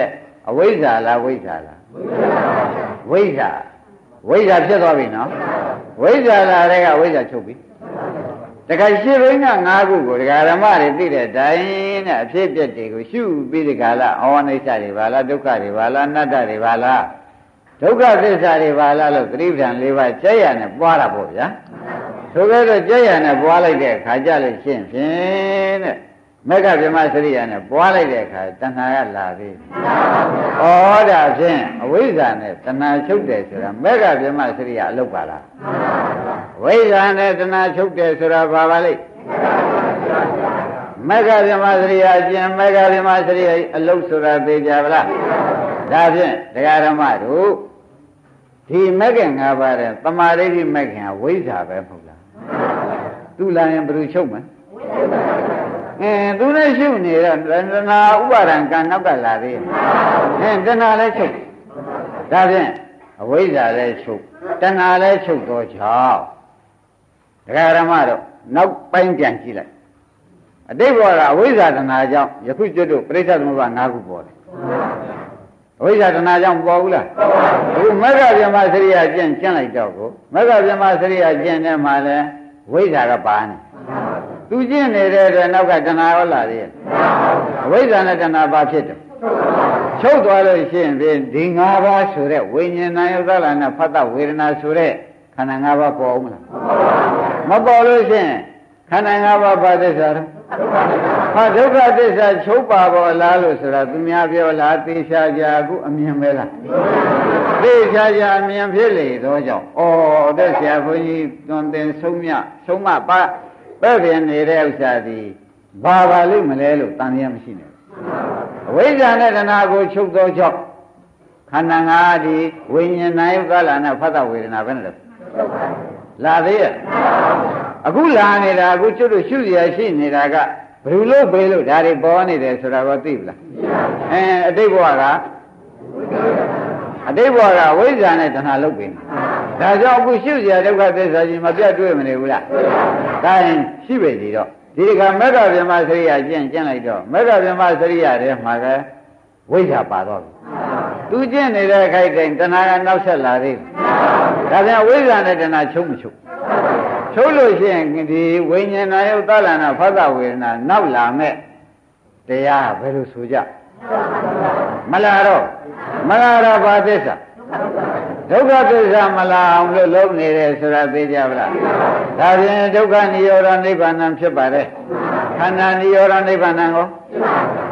အဝိဇ္ဇာလားဝိဇ္ဇာလားဝိဇ္ဇာဝိဇ္ဇာဖြစ်သွားပြီနော်ဝိဇ္ဇာလာတဲ့ကဝိဇ္ဇာချုပ်ပြီတခါရှင်းဘင်းက၅ခုကိုဒကာဓမ္မတွေသိတဲ့တိုင်းနဲ့အဖြစ်အပျက်တွေကိုရှုပြီးဒီကလာဩဝနိစ္စတွေပါလားဒုက္ခတွေပါလားအနတ္တတွေပါလားဒုက္ခသစ္စာတွေပါလားလို့သတိပ္ပံ၄ပါးကျက်ရနဲ့ပွားတာပေါ့ဗျာဆိုကြတော့ကျက်ရနဲ့ပွားလိုက်တဲ့အခါကြလို့ရှင်းဖြင့်တဲ့ မက္ခဗြဟ္မစရိယာနဲ့ပွားလိုက်တဲ့အခါတဏှာကလာပြီ။ဩဒါဖြင့်အဝိဇ္ဇာနဲ့တဏှာချုပ်တယ်ဆိုတာမက္ခဗြဟ္မစရိယာအလုပ်ပါလား။ဝိဇ္ဇာနဲ့တဏှာချုပ်တယ်ဆိုတာဘာပါလိမ့်။မက္ခဗြဟ္မစရိယာကျင်မက္ခဗြဟ္မစရိယာအလုပ်ဆိုတာသိကြပါလား။ဒါဖြင့်ဒကာဓမ္မတို့ဒီမက္ခငါးပါးတဲ့တမာရိဋ္ဌိမက္ခဝိဇ္ဇာပဲမဟုတ်လား။သူလာရင်ဘယ်လိုချုပ်မလဲ။ အင်းသူလည်းရှုနေတော့တဏှာဥပါဒံကံနောက်ကလာသေးတယ်။အင်းတဏှာလည်းချုပ်။ဒါဖြင့်အဝိဇ္ဇာလည်းချုပ်တဏှာလည်းချုပ်တော့ကြောင့်တရားဓမ္မတော့နောက်ပိုင်းပြန်ကြည့်လိုက်အတိတ်ဘဝကအဝိဇ္ဇာတဏှာကြောင့်ယခုကျွတ်တို့ပြိဿသမုပ္ပါ၅ခုပေါ်တယ်အဝိဇ္ဇာတဏှာကြောင့်ပေါ်ဘူးလားအခုမဂ္ဂဗြဟ္မစရိယကျင့်ကျင့်လိုက်တော့ကိုမဂ္ဂဗြဟ္မစရိယကျင့်တဲ့မှာလဲဝိဇ္ဇာကပါနေ သူကျင့်နေတဲ့အတွက်နောက်ကတဏှာရောလာသေးရဲ့အဝိဇ္ဇာနဲ့တဏှာပါဖြစ်တယ်ချုပ်သွားလို့ရှိရင်ဖြင့်ဒီ၅ပါးဆိုတဲ့ဝိညာဏယုတ်သလနဲ့ဖတ်တဝေဒနာဆိုတဲ့ခန္ဓာ၅ပါးပေါ်အောင်မလားမပေါ်လို့ရှိရင်ခန္ဓာ၅ပါးပါသစ္စာတော့ဟာဒုက္ခသစ္စာချုပ်ပါပေါ်လားလို့ဆိုတာသူများပြောလားသေချာကြအခုအမြင်ပဲလားသေချာကြအမြင်ဖြစ်လေတော့ကြောင့်ဩတဲ့ဆရာဘုန်းကြီးတွင်တင်ဆုံးမြဆုံးမပါ ပဲ့ပြင်နေတဲ့ဥစ္စာဒီဘာပါလိမ့်မလဲလို့တန်ရမရှိနဲ့အဝိဇ္ဇာနဲ့တဏှာကိုချုပ်သောကြောင့်ခန္ဓာငါးဒီဝိညာဉ်နာယုကလနာဖတ်တဝေဒနာပဲနဲ့လာသေးရဲ့အခုလာနေတာအခုကျွတ်တို့ရှုရရှိနေတာကဘယ်လိုပဲလို့ဒါတွေပေါ်နေတယ်ဆိုတာကိုသိပလားအဲအတိတ်ဘဝက အတိတ်ဘဝကဝိဇ္ဇာနဲ့တဏှာလုတ်ပြီဒါကြောင့်အခုရှုရဒုက္ခသစ္စာကြီးမပြတ်တွေ့မနေဘူးလားဒါရင်ရှိပဲဒီတော့ဒီကမက္ခဗြဟ္မစရိယကျင့်ကျင့်လိုက်တော့မက္ခဗြဟ္မစရိယထဲမှာကဝိဇ္ဇာပါတော့ပြီသူကျင့်နေတဲ့ခိုက်တိုင်းတဏှာကနောက်ဆက်လာသေးတယ်ဒါပြန်ဝိဇ္ဇာနဲ့တဏှာချုပ်မချုပ်ချုပ်လို့ရှိရင်ဒီဝိညာဏယုတ်သလနာဖသဝေဒနာနောက်လာမဲ့တရားဘယ်လိုဆိုကြ မလာတော့မလာတော့ဘာသစ္စာဒုက္ခသစ္စာမလာအောင်လို့လုပ်နေတယ်ဆိုတာသိကြပါလားဒါဖြင့်ဒုက္ခនិရောဓနိဗ္ဗာန်ဖြစ်ပါတယ်ခန္ဓာនិရောဓနိဗ္ဗာန်ကို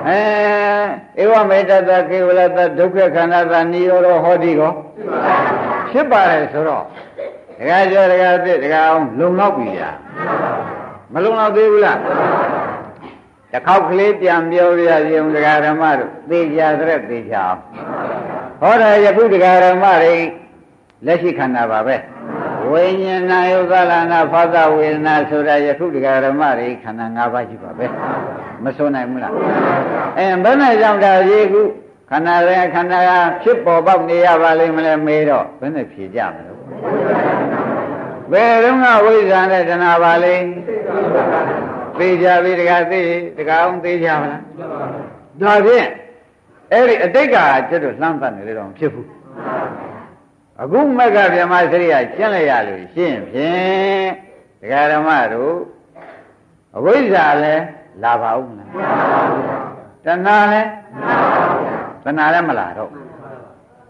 အဲဧဝမေတ္တကေဝလတဒုက္ခခန္ဓာသာនិရောဓဟောတိကိုဖြစ်ပါတယ်ဆိုတော့ဒကာကျော်ဒကာသစ်ဒကာအောင်လုံလောက်ပြီဗျာမလုံလောက်သေးဘူးလား တစ်ခေါက်ကလေးပြန်ပြောပြရရင်ဒကာဓမ္မတို့သိကြတဲ့သိကြအောင်ဟောတယ်ယခုဒကာဓမ္မတွေလက်ရှိခန္ဓာပါပဲဝိညာဏယုသလနာဖသဝေဒနာဆိုတာယခုဒကာဓမ္မတွေခန္ဓာ၅ပါးရှိပါပဲမဆိုနိုင်ဘူးလားအဲဘယ်နဲ့ကြောင့်ဒါကြီးခုခန္ဓာရဲ့ခန္ဓာကဖြစ်ပေါ်ပေါက်နေရပါလိမ့်မလဲမေးတော့ဘယ်နဲ့ဖြေကြမလို့ဘယ်တော့ကဝိဇ္ဇာနဲ့တဏှာပါလိမ့် သိကြပြီတကားသိတကားအောင်သိကြမလားဒါဖြင့်အဲ့ဒီအတိတ်ကကျွတ်တို့လှမ်းပတ်နေလေတော့ဖြစ်ဘူးအခုမက္ခဗြဟ္မစရိယကျင့်လိုက်ရလို့ရှင်းဖြင့်ဒကာဓမ္မတို့အဝိဇ္ဇာလည်းလာပါဦးမလားတဏှာလည်းတဏှာလည်းမလာတော့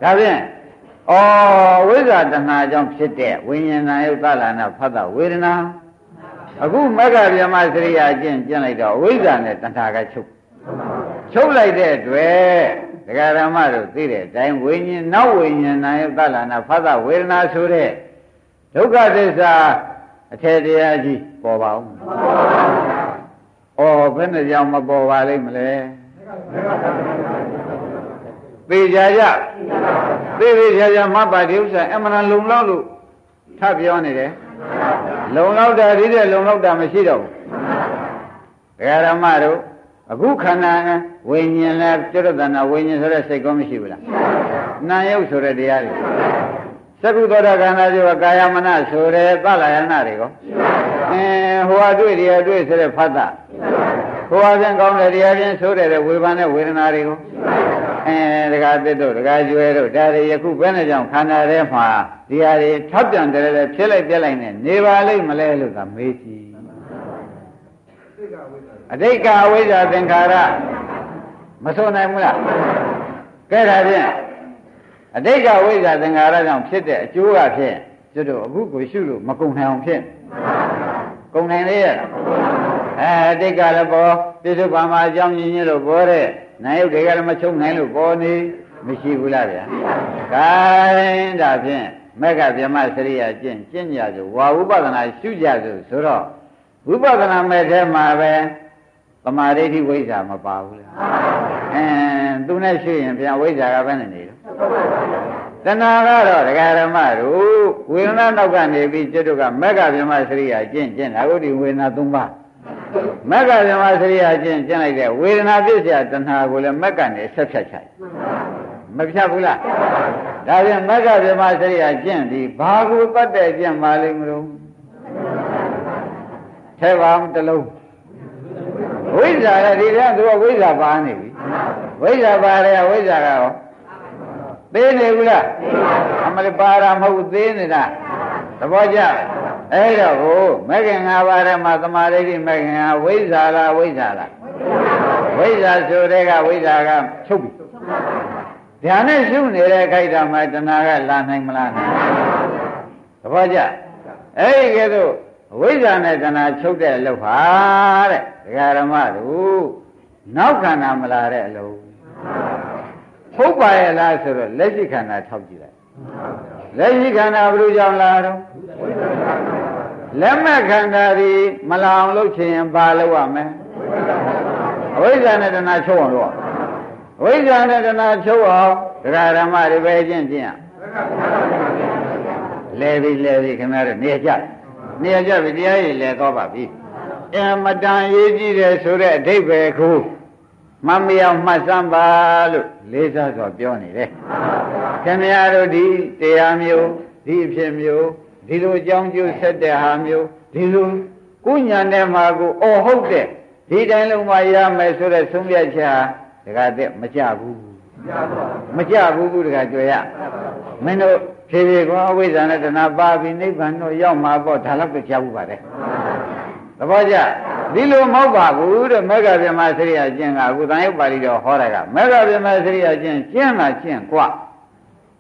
ဒါဖြင့်ဩဝိဇ္ဇာတဏှာကြောင့်ဖြစ်တဲ့ဝိညာဏယုတ်သလနာဖတ်တာဝေဒနာ အခုမက္ခဗြဟ္မစရိယကျင့်ကျင့်လိုက်တော့ဝိဇ္ဇာနဲ့တဏှာကချုပ်ချုပ်လိုက်တဲ့အတွက်ဒကာရမတို့သိတဲ့အတိုင်းဝိညာဉ်နောက်ဝိညာဉ်နာယသလနာဖသဝေဒနာဆိုတဲ့ဒုက္ခသစ္စာအထေတရားကြီးပေါ်ပါဦး။အော်ဘယ်နဲ့ကြောင့်မပေါ်ပါလိမ့်မလဲ။သိကြကြ။သိသိကြကြမပါတိဥစ္စာအမှန်လုံလောက်လို့ထပ်ပြောနေတယ်။ လုံလောက်တာဒီတဲ့လုံလောက်တာမရှိတော့ဘူး။ဒကာရမတို့အခုခန္ဓာဝိညာဉ်လဲကျွတ်တဏဝိညာဉ်ဆိုတဲ့စိတ်ကောမရှိဘူးလားနာယုတ်ဆိုတဲ့တရားတွေသက္ကုသောတာခန္ဓာကျော်ကာယမနဆိုတဲ့သလယနာတွေကောအဲဟိုဟာတွေ့တရားတွေ့ဆိုတဲ့ဖတ်တာဟိုဟာပြန်ကောင်းတဲ့တရားချင်းဆိုတဲ့ဝေဘာနဲ့ဝေဒနာတွေကို အဲဒကာသစ်တို့ဒကာကျွဲတို့ဒါတွေယခုဘယ်နဲ့ကြောင့်ခန္ဓာထဲမှာဒီဟာတွေထပ်ပြန်တယ်လေဖြစ်လိုက်ပြက်လိုက်နဲ့နေပါလိမ့်မလဲလို့သာမေးကြည့်အတိတ်ကအဝိဇ္ဇာသင်္ခါရမဆိုနိုင်ဘူးလားကဲဒါဖြင့်အတိတ်ကဝိဇ္ဇာသင်္ခါရကြောင့်ဖြစ်တဲ့အကျိုးကဖြင့်ကျွတ်တို့အခုကိုရှုလို့မကုံနိုင်အောင်ဖြစ်ကုံနိုင်လေရအဲအတိတ်ကလည်းပေါ်ပြစ္ဆုတ်ပါမှာအကြောင်းရင်းရလို့ပေါ်တဲ့ နိုင်ရုပ်တွေကလည်းမချုပ်နိုင်လို့ပေါ်နေမရှိဘူးလားဗျာ။ဒါရင်ဒါဖြင့်မက္ခဗြဟ္မစရိယာကျင့်ကျင့်ကြဆိုဝါဝုပဒနာရှုကြဆိုဆိုတော့ဝိပဿနာမဲ့ထဲမှာပဲသမာဓိဋ္ဌိဝိဇ္ဇာမပါဘူးလေအင်းသူနဲ့ရှိရင်ပြန်ဝိဇ္ဇာကဘယ်နဲ့နေတော့တဏှာကတော့ဒကာရမတို့ဝေဒနာနောက်ကနေပြီးကျွတ်တို့ကမက္ခဗြဟ္မစရိယာကျင့်ကျင့်တာကိုဒီဝေဒနာ၃ပါး မက္ခဗြဟ္မစရိယာကျင့်ကျင့်လိုက်တဲ့ဝေဒနာပြည့်စရာတဏှာကိုလည်းမက္ကနေဆက်ဖြတ်ချိုက်မဖြတ်ဘူးလားဒါပြန်မက္ခဗြဟ္မစရိယာကျင့်ဒီဘာကိုတတ်တဲ့ကျင့်ပါလိမ့်မလို့ထဲပါအောင်တစ်လုံးဝိဇ္ဇာကဒီကသူကဝိဇ္ဇာပါနေပြီဝိဇ္ဇာပါတယ်ဝိဇ္ဇာကရောသေးနေဘူးလားအမလပါရမဟုတ်သေးနေတာသဘောကျ အဲ့တော့ဟိုမဂ္ဂင်၅ပါးထဲမှာသမာဓိဋ္ဌိမဂ္ဂင်ဟာဝိဇ္ဇာလားဝိဇ္ဇာလားဝိဇ္ဇာဆိုတဲ့ကဝိဇ္ဇာကချုပ်ပြီဉာဏ်နဲ့ရှုနေတဲ့ခိုက်တာမှတဏှာကလာနိုင်မလားသဘောကျအဲ့ဒီကဲတော့ဝိဇ္ဇာနဲ့တဏှာချုပ်တဲ့အလုပ်ဟာတဲ့ဒကာရမတို့နောက်ခန္ဓာမလာတဲ့အလုပ်ဟုတ်ပါရဲ့လားဆိုတော့လက်ရှိခန္ဓာထောက်ကြည့်လိုက်လက်ရှိခန္ဓာဘယ်လိုကြောင့်လာတော့ လက်မဲ့ခန္ဓာဒီမလာအောင်လုပ်ချင်ရင်ဘာလုပ်ရမလဲအဝိဇ္ဇာနဲ့တဏှာချုပ်အောင်လုပ်ဝိဇ္ဇာနဲ့တဏှာချုပ်အောင်ဒကာရမတွေပဲကျင့်ကျင့်လဲပြီလဲပြီခင်ဗျားတို့နေကြနေကြပြီတရားရည်လဲတော့ပါပြီအမတန်ရေးကြည့်တယ်ဆိုတဲ့အဓိပ္ပာယ်ခုမမယောင်မှတ်စမ်းပါလို့လေးစားစွာပြောနေတယ်ခင်ဗျားတို့ဒီတရားမျိုးဒီအဖြစ်မျိုး ဒီလိုအကြောင်းကျိုးဆက်တဲ့ဟာမျိုးဒီလိုကုညာနဲ့မှာကိုအော်ဟုတ်တဲ့ဒီတိုင်းလုံးမရမယ်ဆိုတဲ့ဆုံးဖြတ်ချက်ဒကာတဲ့မကြဘူးမကြဘူးဘူးဒကာကြွယ်ရမင်းတို့ဖြည်းဖြည်းကောအဝိဇ္ဇာနဲ့တဏှာပါပြီးနိဗ္ဗာန်တော့ရောက်မှာပေါ့ဒါတော့ကြဘူးပါတယ်သဘောကျဒီလိုမဟုတ်ပါဘူးတဲ့မေဃဗြဟ္မစရိယကျင့်ကအခုတန်ရုပ်ပါဠိတော်ဟောတာကမေဃဗြဟ္မစရိယကျင့်ကျင့်တာကျင့်กว่า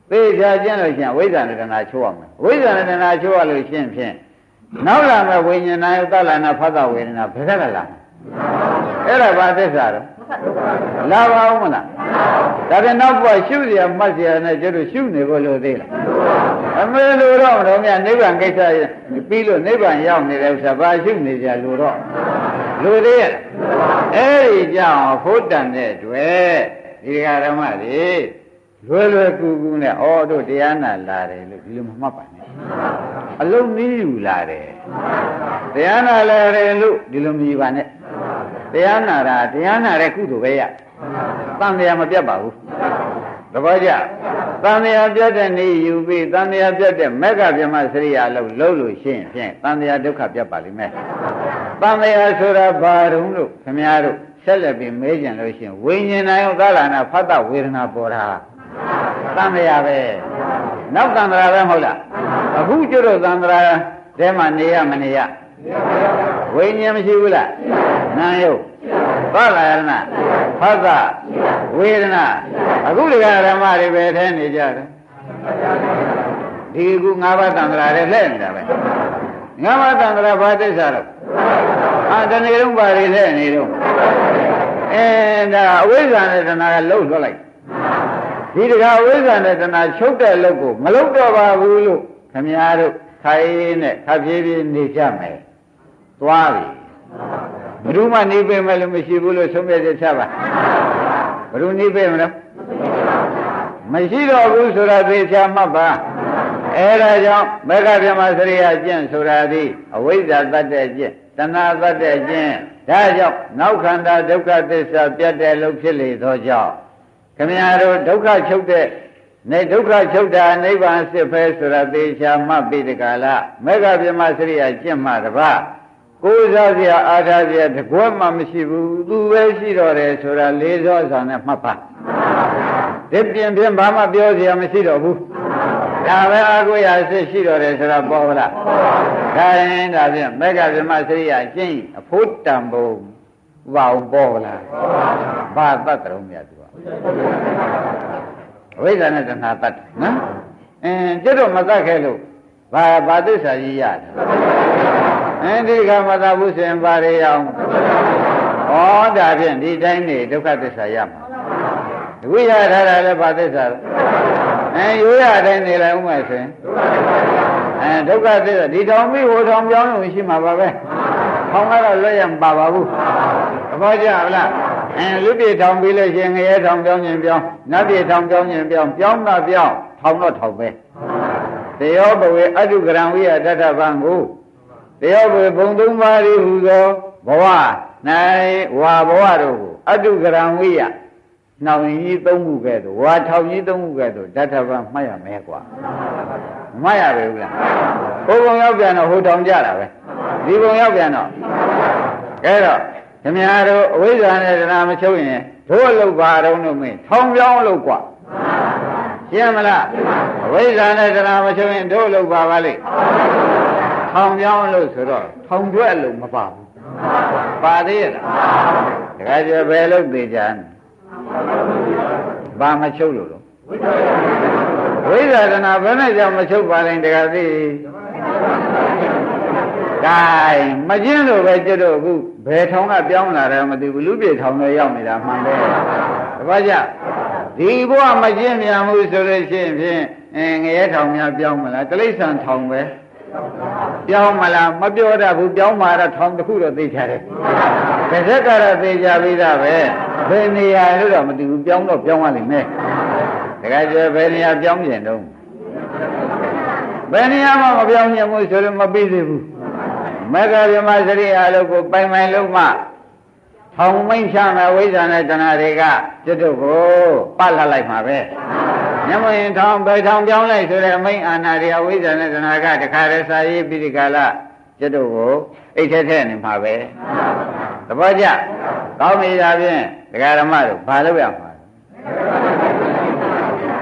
သေချာကျင့်လို့ရှိရင်ဝိဇ္ဇာနဲ့တဏှာချိုးရမယ်ဝိဇ္ဇာနဲ့တဏှာချိုးရလို့ရှိရင်ဖြင့်နောက်လာမဲ့ဝိညာဏယသလနာဖတ်တာဝေဒနာဘယ်ကလာအဲ့ဒါဘာသစ္စာတော့လာပါဦးမလားဒါပြန်နောက်ဘုရားရှုเสียမှတ်เสียနဲ့ကျတော့ရှုနေဖို့လို့သေးလားအမေလိုတော့မလို့မြတ်နိဗ္ဗာန်ကိစ္စပြီးလို့နိဗ္ဗာန်ရောက်နေတဲ့ဥစ္စာဘာရှုနေကြလို့တော့လူသေးရဲ့အဲ့ဒီကြောင့်ဖို့တန်တဲ့တွေ့ဒီဃာရမတွေ လွယ်လွယ်ကူကူနဲ့ဩတို့တရားနာလာတယ်လို့ဒီလိုမမှတ်ပါနဲ့အလုံးနည်းယူလာတယ်တရားနာလာတယ်လို့ဒီလိုမယူပါနဲ့တရားနာတာတရားနာတဲ့ကုသိုလ်ပဲရတန်တရားမပြတ်ပါဘူးသဘောကျတန်တရားပြတ်တဲ့နေ့ယူပြီးတန်တရားပြတ်တဲ့မက္ခဗြဟ္မစရိယာလို့လုံးလို့ရှိရင်ဖြင့်တန်တရားဒုက္ခပြတ်ပါလိမ့်မယ်တန်တရားဆိုတာဘာတုံးလို့ခင်ဗျားတို့ဆက်လက်ပြီးမေးကြလို့ရှိရင်ဝိညာဉ်နာယသလနာဖတ်တဝေဒနာပေါ်တာ သံဃာပဲနောက်သံဃာပဲမဟုတ်လားအခုကျွတ်သံဃာတဲမှာနေရမနေရဝိညာဉ်မရှိဘူးလားနာယုတ်သလယရဏဖသဝေဒနာအခုတရားဓမ္မတွေပဲထဲနေကြတယ်ဒီကူငါးပါးသံဃာတွေလက်နေတာပဲငါးပါးသံဃာဘာတိစ္ဆာတော့အာတနေ့လုံးပါတွေလက်နေတော့အဲဒါအဝိဇ္ဇာနဲ့တဏှာကလှုပ်ထွက်လိုက် ဒီတကအဝိဇ္ဇာနဲ့တဏှာချုပ်တဲ့လုပ်ကိုမလုပ်တော့ပါဘူးလို့ခမည်းတော်ခိုင်းနဲ့ခပ်ပြေးပြေးနေကြမယ်သွားပြီဘယ်သူမှနေပေမဲ့လို့မရှိဘူးလို့ဆုံးဖြတ်ချက်ချပါဘယ်သူနေပေမလို့မရှိတော့ဘူးဆိုတာသိချာမှတ်ပါအဲဒါကြောင့်မေဃဗြဟ္မစရိယကျင့်ဆိုတာဒီအဝိဇ္ဇာတတ်တဲ့ကျင့်တဏှာတတ်တဲ့ကျင့်ဒါကြောင့်နောက်ခန္ဓာဒုက္ခသစ္စာပြတ်တဲ့လို့ဖြစ်လေသောကြောင့် ခမည်းတော်ဒုက္ခချုပ်တဲ့နေဒုက္ခချုပ်တာနိဗ္ဗာန်စစ်ဖဲဆိုတာသေချာမှတ်ပြီးတကလားမေဃဗြဟ္မစရိယကျင့်မှတပါးကိုးစားစရာအားထားစရာတကွမှမရှိဘူးသူပဲရှိတော့တယ်ဆိုတာလေးစောစွာနဲ့မှတ်ပါဒီပြင်ပြင်ဘာမှပြောစရာမရှိတော့ဘူးဒါပဲအာကိုရစစ်ရှိတော့တယ်ဆိုတာပေါ်လားဒါရင်ဒါဖြင့်မေဃဗြဟ္မစရိယကျင့်အဖို့တံဘုံဥပအောင်ပေါ်လားဘာတတ်တော်မြတ်သူက အဝိဇ္ဇာနဲ့တဏှာတတ်နော်အင်းကျွတ်တော့မတတ်ခဲ့လို့ဘာဘာသစ္စာကြီးရတယ်အဲဒီကမသာဘူးဆိုရင်ပါရရအောင်ဩဒါဖြင့်ဒီတိုင်းနေဒုက္ခသစ္စာရမှာဒီဝိရထားတာလည်းဘာသစ္စာလဲအဲရိုးရတိုင်းနေလိုက်ဥမဲ့ဆိုရင်အဲဒုက္ခသစ္စာဒီထောင်ပြီးဟိုထောင်ပြောင်းလို့ရှိမှာပါပဲထောင်ကတော့လွတ်ရမပါပါဘူးသဘောကျလား အဲလူပြေထောင်ပြီးလို့ရှိရင်ငရဲထောင်ပြောင်းခြင်းပြောင်းနတ်ပြေထောင်ပြောင်းခြင်းပြောင်းပြောင်းတော့ပြောင်းထောင်တော့ထောင်ပဲတေယောဘဝေအတုကရံဝိယတတ္ထဗံကိုတယောဘွေဘုံသုံးပါးဤဟူသောဘဝ၌ဝါဘဝတို့ကိုအတုကရံဝိယနှောင်ကြီးသုံးခုကဲ့သို့ဝါထောင်ကြီးသုံးခုကဲ့သို့ဓာတ်ထပံမှတ်ရမယ်ကွာမှတ်ရပဲဦးလားဘုံဘုံရောက်ပြန်တော့ဟိုထောင်ကြတာပဲဒီပုံရောက်ပြန်တော့ကဲတော့ ခင်ဗျားတို့အဝိဇ္ဇာနဲ့တရားမချုပ်ရင်တို့အလုပ်ပါတော့လို့မင်းထောင်ပြောင်းလို့กว่าရှင်းမလားအဝိဇ္ဇာနဲ့တရားမချုပ်ရင်တို့အလုပ်ပါပါလိမ့်ထောင်ပြောင်းလို့ဆိုတော့ထောင်ကျွဲ့လို့မပါဘူးပါသေးရဲ့တခါကျဘယ်လို့သိကြဘာမချုပ်လို့လို့ဝိဇာဒနာဘယ်နဲ့ကြောင့်မချုပ်ပါလဲတခါသိ ကဲမကျင်းလို့ပဲကျွတ်တော့အခုဘယ်ထောင်ကပြောင်းလာတယ်မသိဘူးလူပြေထောင်တော့ရောက်နေတာမှန်တယ်တပည့်ကြဒီဘဝမကျင်းမြန်မှုဆိုလို့ရှိရင်ဖြင့်အဲငရဲထောင်များပြောင်းမလားတိရစ္ဆာန်ထောင်ပဲပြောင်းမလားမပြောတတ်ဘူးပြောင်းမှာတော့ထောင်တစ်ခုတော့သိချတယ်။တစ်ဆက်ကတော့သိကြပြီးသားပဲ။ဘယ်နေရာလို့တော့မသိဘူးပြောင်းတော့ပြောင်းရလိမ့်မယ်။တခါကျဘယ်နေရာပြောင်းပြန်တော့ဘယ်နေရာမှမပြောင်းညမှုဆိုတော့မပြီးသေးဘူး။ မေဃဗြဟ္မစရိယာလို့ကိုပိုင်ပိုင်လုံးမှထောင်မိန်ချမဲ့ဝိဇ္ဇာနဲ့တဏှာတွေကကျွတ်တို့ကိုပတ်လာလိုက်မှာပဲ။ညမရင်ထောင်ပဲထောင်ပြောင်းလိုက်ဆိုတဲ့အမိန်အာနာရိယဝိဇ္ဇာနဲ့တဏှာကတခါတည်းစာရေးပြီးဒီကလာကျွတ်တို့ကိုအိတ်ထဲထဲနေမှာပဲသဘောကျကောင်းပြီဒါဖြင့်ဒကာရမတို့ဘာလုပ်ရမှာ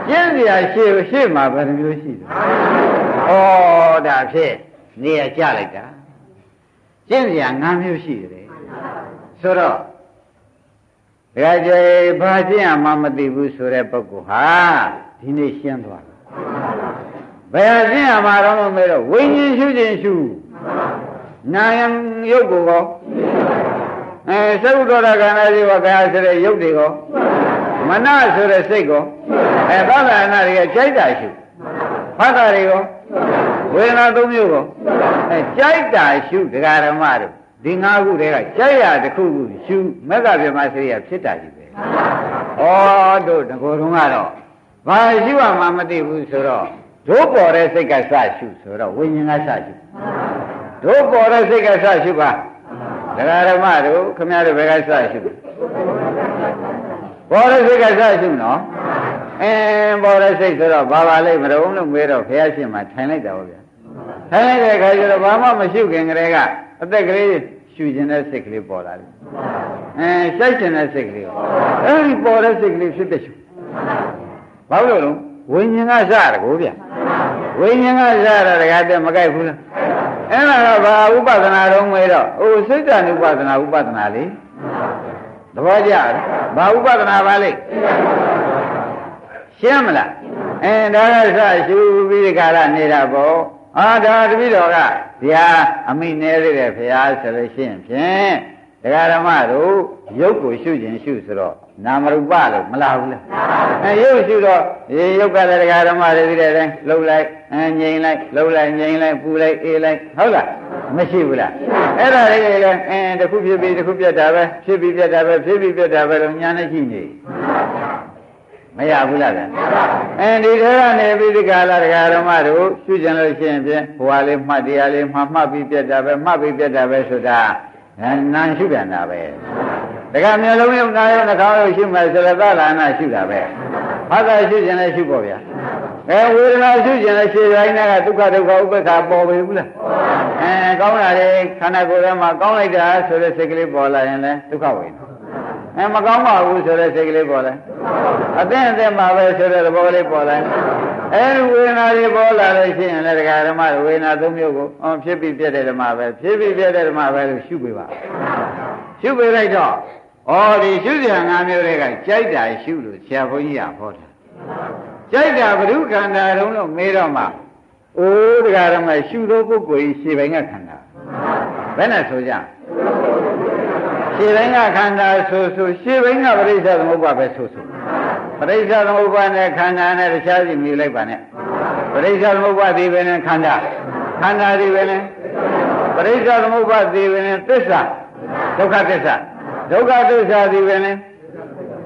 ကျင်းစရာရှေ့ရှေ့မှာဘယ်လိုမျိုးရှိလဲဩဒါဖြင့်နေရကြလိုက်တာ ကျင်းစရာ၅မျိုးရှိတယ်ဆိုတော့ဒကာကျေဘာကျင့်ရမှမသိဘူးဆိုတဲ့ပုဂ္ဂိုလ်ဟာဒီနေ့ရှင်းသွားတယ်ဘယ်ကျင့်ရမှာတော့မမေးတော့ဝိညာဉ်ရှုခြင်းရှုနာယံယုတ်ကိုကောအဲသုဒ္ဓရကံအဒီဝကာဆိုတဲ့ယုတ်တွေကောမနဆိုတဲ့စိတ်ကောအဲသဗ္ဗနာတွေကကြိုက်တာရှုဖတ်တာတွေကော ဝေဒနာသုံးမျိုးကောအဲကြိုက်တာရှုဒကာဓမ္မတို့ဒီ၅ခုတည်းကကြိုက်ရတစ်ခုခုရှုမက္ကဗြဟ္မစရိယဖြစ်တာကြီးပဲဩတို့တကောတုံးကတော့ဘာရှုရမှမသိဘူးဆိုတော့တို့ပေါ်တဲ့စိတ်ကစရှုဆိုတော့ဝိညာဉ်ကစရှုတို့ပေါ်တဲ့စိတ်ကစရှုပါဒကာဓမ္မတို့ခမရတို့ဘယ်ကစရှုပေါ်တဲ့စိတ်ကစရှုနော် အင်းပေါ်တဲ့စိတ်ဆိုတော့ဘာပါလိမ့်မလို့လို့မေးတော့ဘုရားရှင်မှာထိုင်လိုက်တာဟုတ်ဗျာထိုင်လိုက်တဲ့အခါကျတော့ဘာမှမရှုခင်ကလေးကအသက်ကလေးရှူခြင်းတဲ့စိတ်ကလေးပေါ်လာတယ်အဲရှိုက်ခြင်းတဲ့စိတ်ကလေးအဲဒီပေါ်တဲ့စိတ်ကလေးဖြစ်တဲ့ရှုဘာလို့လဲဝိညာဉ်ကစရကိုဗျဝိညာဉ်ကစရတာတကယ်တည်းမကြိုက်ဘူးလားအဲ့ဒါကဘာဥပဒနာတော့မေးတော့ဟိုစိတ်တ ानु ဥပဒနာဥပဒနာလေသဘောကျဘာဥပဒနာပါလိမ့် ရှင်းမလားအဲဒါကစရှုပြီးဒီကာလနေတာပေါ့အာဒါတပည့်တော်ကဗျာအမိနေရတဲ့ဘုရားဆိုလို့ရှိရင်ဖြင့်ဒကာဓမ္မတို့ရုပ်ကိုရှုခြင်းရှုဆိုတော့နာမရူပလို့မလားဘူးလားအဲရုပ်ရှုတော့ရေရုပ်ကလည်းဒကာဓမ္မတွေဒီတဲ့အတိုင်းလှုပ်လိုက်အဲငြိမ်လိုက်လှုပ်လိုက်ငြိမ်လိုက်ပူလိုက်အေးလိုက်ဟုတ်လားမရှိဘူးလားအဲ့ဒါလေးလည်းအဲတစ်ခုဖြစ်ပြီးတစ်ခုပြတ်တာပဲဖြစ်ပြီးပြတ်တာပဲဖြစ်ပြီးပြတ်တာပဲလို့ညာနဲ့ရှိနေ မရဘူးလားဗျအဲဒီထဲကနေပြီးဒီကာလတရားဓမ္မတို့ရှုကျင်လို့ရှိရင်ဖြင့်ဟိုဟာလေးမှတ်တရားလေးမှမှတ်ပြီးပြတ်တာပဲမှတ်ပြီးပြတ်တာပဲဆိုတာနာရှုပြန်တာပဲတခါမျိုးလုံးရုပ်နာရုပ်နှာခေါင်းရုပ်ရှုမယ်ဆိုတော့သလာနာရှုတာပဲဖတ်တာရှုကျင်လည်းရှုပေါ့ဗျာအဲဝေဒနာရှုကျင်လည်းရှေ့ပိုင်းကဒုက္ခဒုက္ခဥပ္ပခါပေါ်ပြီဘူးလားအဲကောင်းတာလေခန္ဓာကိုယ်ထဲမှာကောင်းလိုက်တာဆိုတဲ့စိတ်ကလေးပေါ်လာရင်လည်းဒုက္ခဝေဒနာ အဲမကောင်းပါဘူးဆိုတဲ့စိတ်ကလေးပေါ်လာအသိအသိမှာပဲဆိုတဲ့သဘောလေးပေါ်လာအဲဒီဝေဒနာတွေပေါ်လာလို့ရှိရင်လည်းဒကာဓမ္မဝေဒနာသုံးမျိုးကိုအော်ဖြစ်ပြီးပြတဲ့ဓမ္မပဲဖြစ်ပြီးပြတဲ့ဓမ္မပဲလို့ရှုပေးပါရှုပေးလိုက်တော့ဩဒီရှုစရာ၅မျိုးတွေကကြိုက်တာရှုလို့ဆရာဘုန်းကြီးကဟောတာကြိုက်တာဘုရုခန္ဓာတုံးလို့မေးတော့မှအိုးတရားဓမ္မရှုသောပုဂ္ဂိုလ်ကြီးရှေ့ပိုင်းကခန္ဓာဘယ်နဲ့ဆိုကြ ရှေ့ပိုင်းကခန္ဓာဆိုဆိုရှေ့ပိုင်းကပရိစ္ဆေသမုပ္ပါပဲဆိုဆိုပရိစ္ဆေသမုပ္ပါနဲ့ခန္ဓာနဲ့တခြားစီမြည်လိုက်ပါနဲ့ပရိစ္ဆေသမုပ္ပါဒီပဲနဲ့ခန္ဓာခန္ဓာဒီပဲနဲ့ပရိစ္ဆေသမုပ္ပါဒီပဲနဲ့သစ္စာဒုက္ခသစ္စာဒုက္ခသစ္စာဒီပဲနဲ့